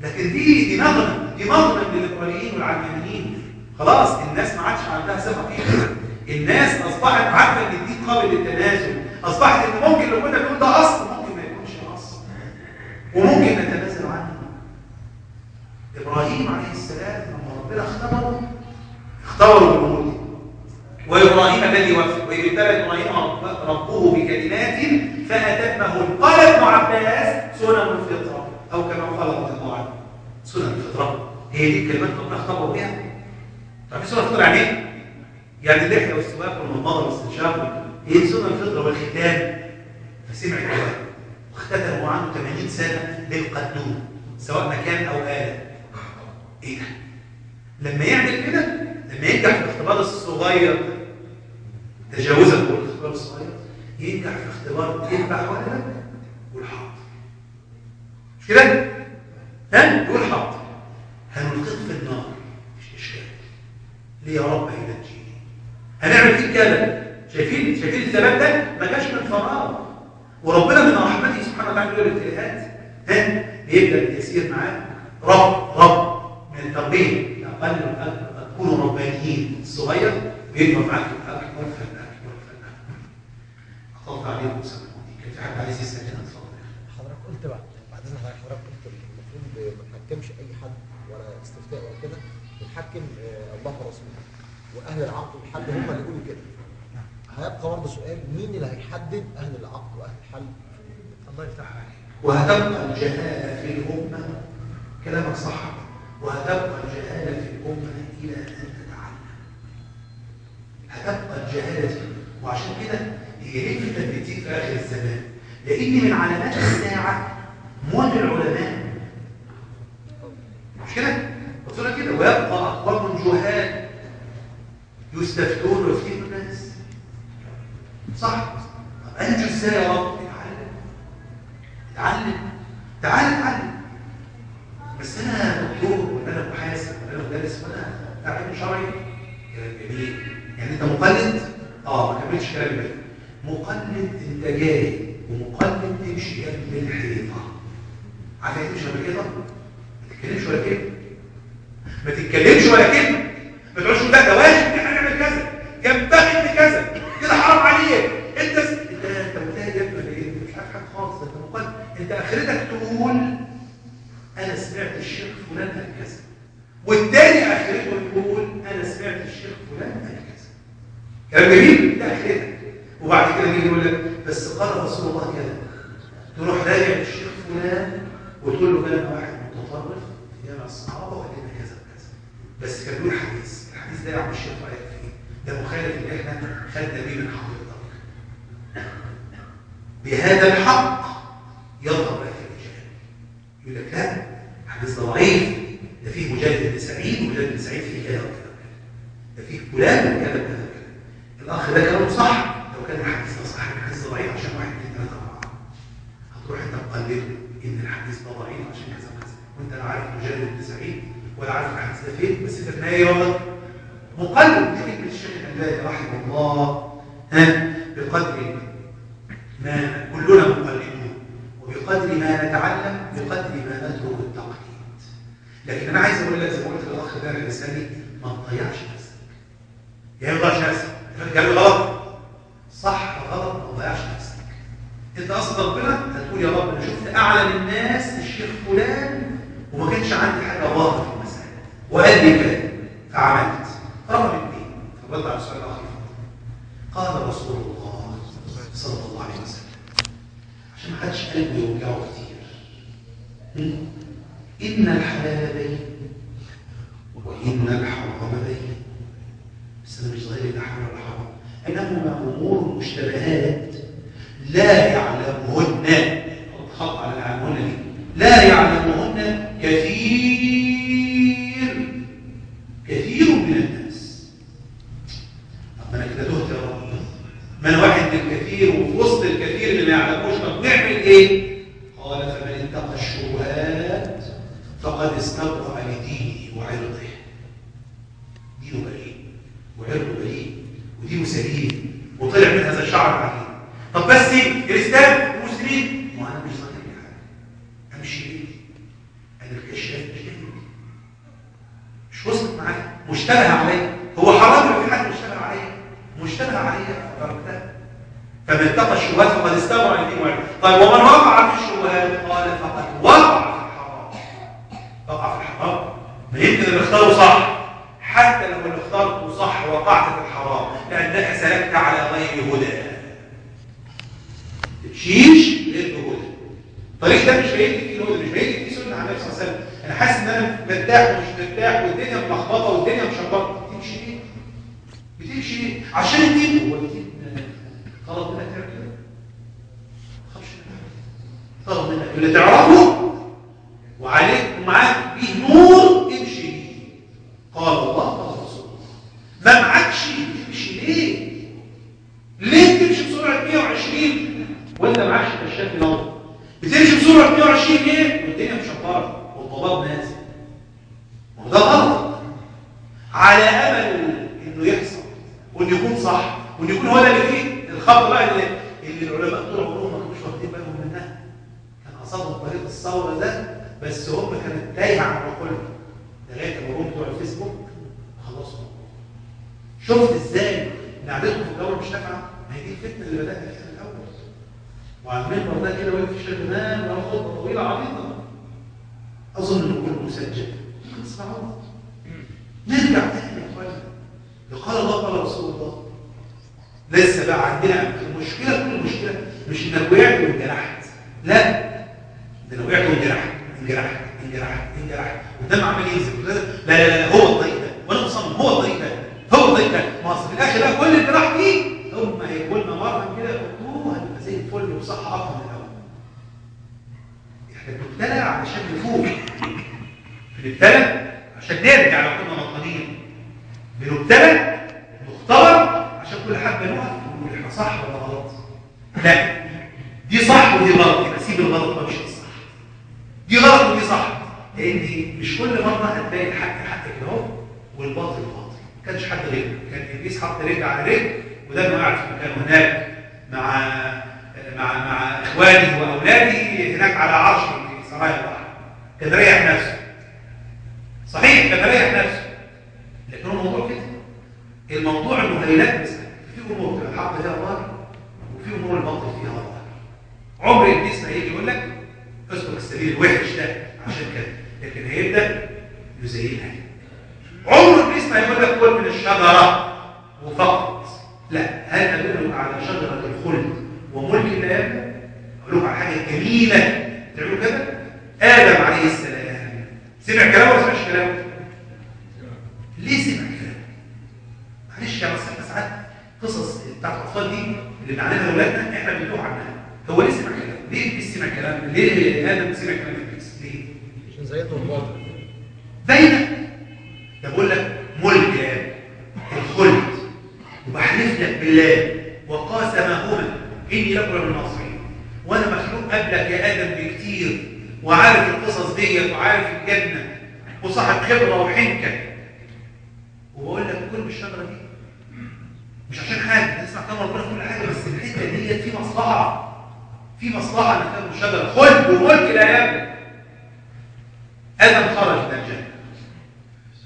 لكن دي دي نظرة دي نظرة للليبراليين والعلمانيين خلاص الناس ما عادش عندها ثقة فيها. الناس أصبحت عارفة إن الدين قابل للتنازل أصبحت إن ممكن لو كنا بنقول ده أصل ممكن ما يكونش أصل. وممكن الكلمات اللي ربنا اختبر بيها. يعني ففي يعني إيه؟ سورة الفطر يعني إيه؟ يعني اللحية والسواك والمضمضة والاستنشاق ينسون الفطرة والختان فسمع الكلام. واختتموا عنه 80 سنة للقدوم سواء مكان أو آن. تعليم شرعي. كلام جميل يعني انت مقلد؟ آه ما كملتش كلام جميل مقلد انت جاي ومقلد تمشي قبل الحيطة. عارف تمشي قبل الحيطه ما تتكلمش ولا كلمة. ما تتكلمش ولا كلمة. El لا يعلمهن كثير. بقى عندنا المشكلة كل المشكلة مش إنك وقعت واتجرحت. لا.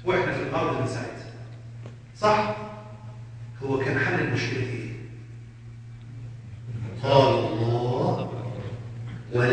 وإحنا في الأرض من ساعتها صح؟ هو كان حل المشكلة إيه؟ قال الله ولا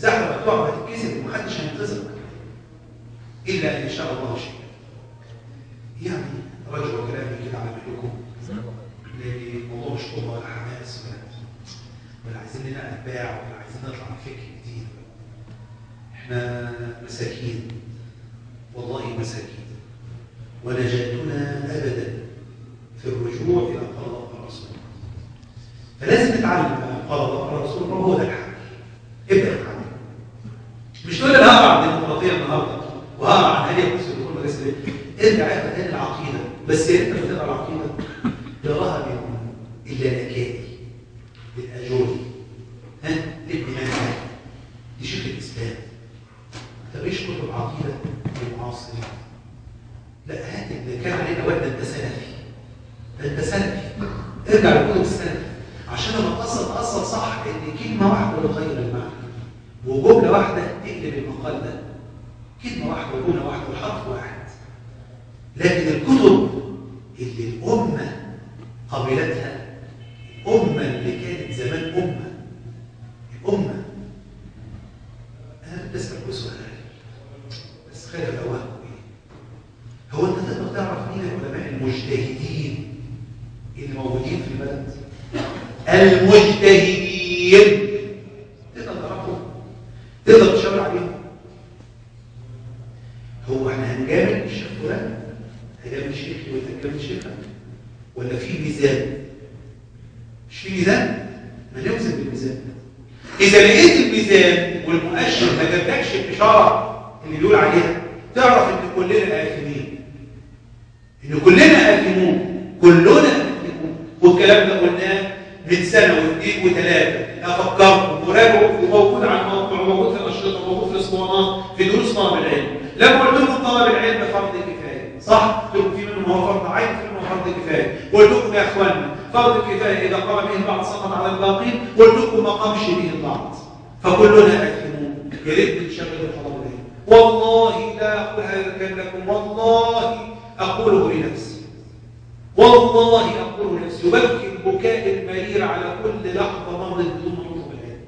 الزحمه هتقع وهتتكسر ومحدش هينتظرك إلا إن شاء الله شيء. يعني رجعوا وكلامي كده على بالكم لأن الموضوع مش قوه ولا حماس ولا عايزين لنا أتباع ولا عايزين نطلع بفكر جديد إحنا مساكين. والله مساكين. ولا جاهل. فرض الكفايه إذا قام به البعض سقط على الباقين قلت لكم ما قامش به البعض. فكلنا اثمون يا ريت نشغل العلم والله لا أقول هذا الكلام لكم. والله أقوله لنفسي. والله أقول نفسي يبكي البكاء المرير على كل لحظة مرت بدون ما نطلب العلم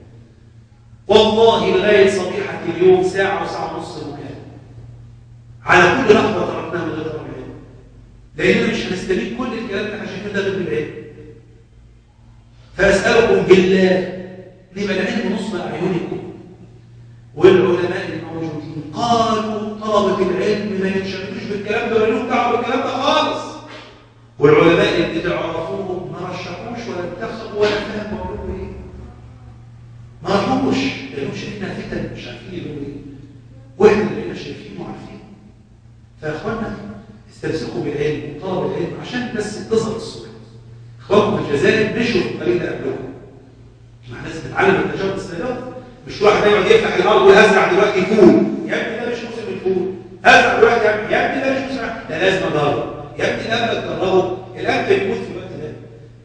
والله لغاية صبيحة اليوم ساعة وساعة ونص بكاء على كل لحظة تركناها من غير طلب العلم لأننا مش هنستفيد كل الكلام ده غير بالعلم فأسألكم بالله لما العلم نصب أعينكم والعلماء الموجودين قالوا طلبة العلم ما ينشغلوش بالكلام ده ولا دعوة بالكلام ده خالص. والعلماء اللي تعرفوهم ما رشحوش ولا اتخذوا ولا فهموا يقولوا إيه؟ ما رشحوش. لانهم شايفينها فتن مش عارفين يقولوا إيه. وإحنا اللي شايفينه وعارفين. فيا إخوانا استمسكوا بالعلم وطلب العلم عشان بس تظهر الصورة اخوانكم في الجزائر مشوا في الطريق ده قبلهم. مع ناس بتتعلم التجارب السيارات مش واحد يقعد يفتح الأرض ويهزع دلوقتي فول يا ابني ده مش موسم الفول هزع دلوقتي يا ابني. ده مش موسم ده لازم اجرب يا ابني الاب تجربه الأب بيموت في الوقت ده.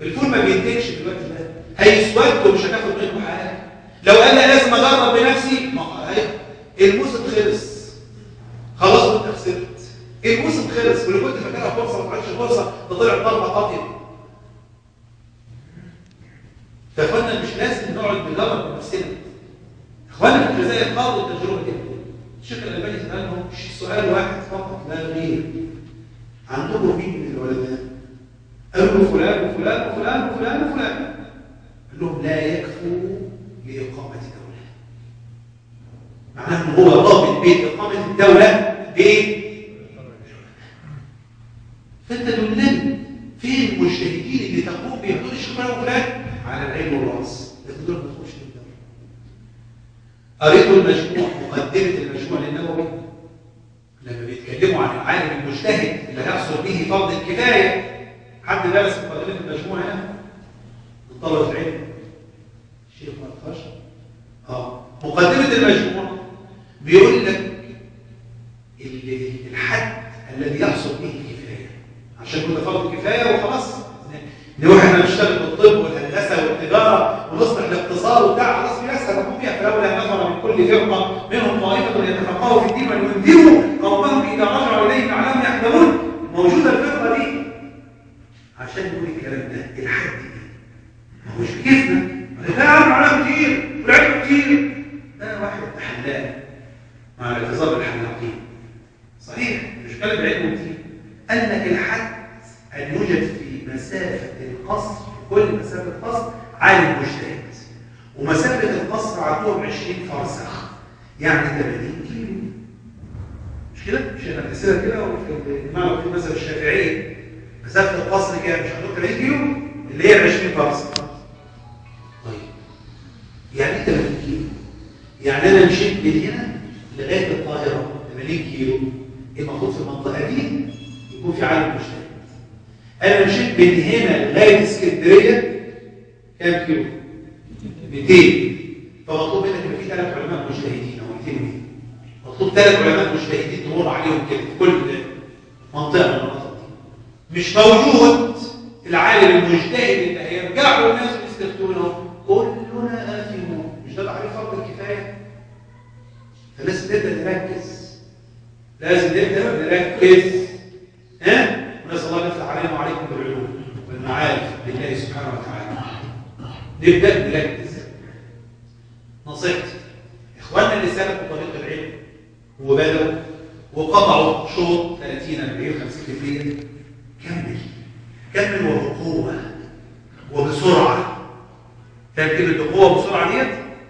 الفول ما بينتجش في الوقت ده. هيسود ومش هتاخد منه حاجة لو قال لازم اجرب بنفسي ما الموسم خلص. خلاص وأنت خسرت. الموسم خلص. واللي كنت فاكرها فرصه ما طلعتش فرصه ده طلع ضربه قاطعه فإخوانا مش لازم نقعد نجرب بنفسنا. إخوانا في الجزائر خاضوا التجربة دي. الشيخ الألباني سالهم سؤال واحد فقط لا غير. عندكم مين من العلماء؟ قالوا له فلان وفلان وفلان وفلان وفلان. قال لهم لا يكفوا لإقامة دولة معناه إن هو ضابط بين إقامة الدولة بإيه؟ فأنت دلني. فين المجتهدين اللي تقوم بيهدون الشيخ فلان وفلان؟ على العلم والرأس. لكن دول ما تخش للدولة قريتوا المجموع مقدمة المجموع للنووي. لما بيتكلموا عن العالم المجتهد اللي هيحصل به فرض الكفاية حد درس مقدمة المجموعه هنا؟ من طلبه العلم الشيخ مرتضى آه. مقدمة المجموعه بيقول لك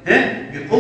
ديت ها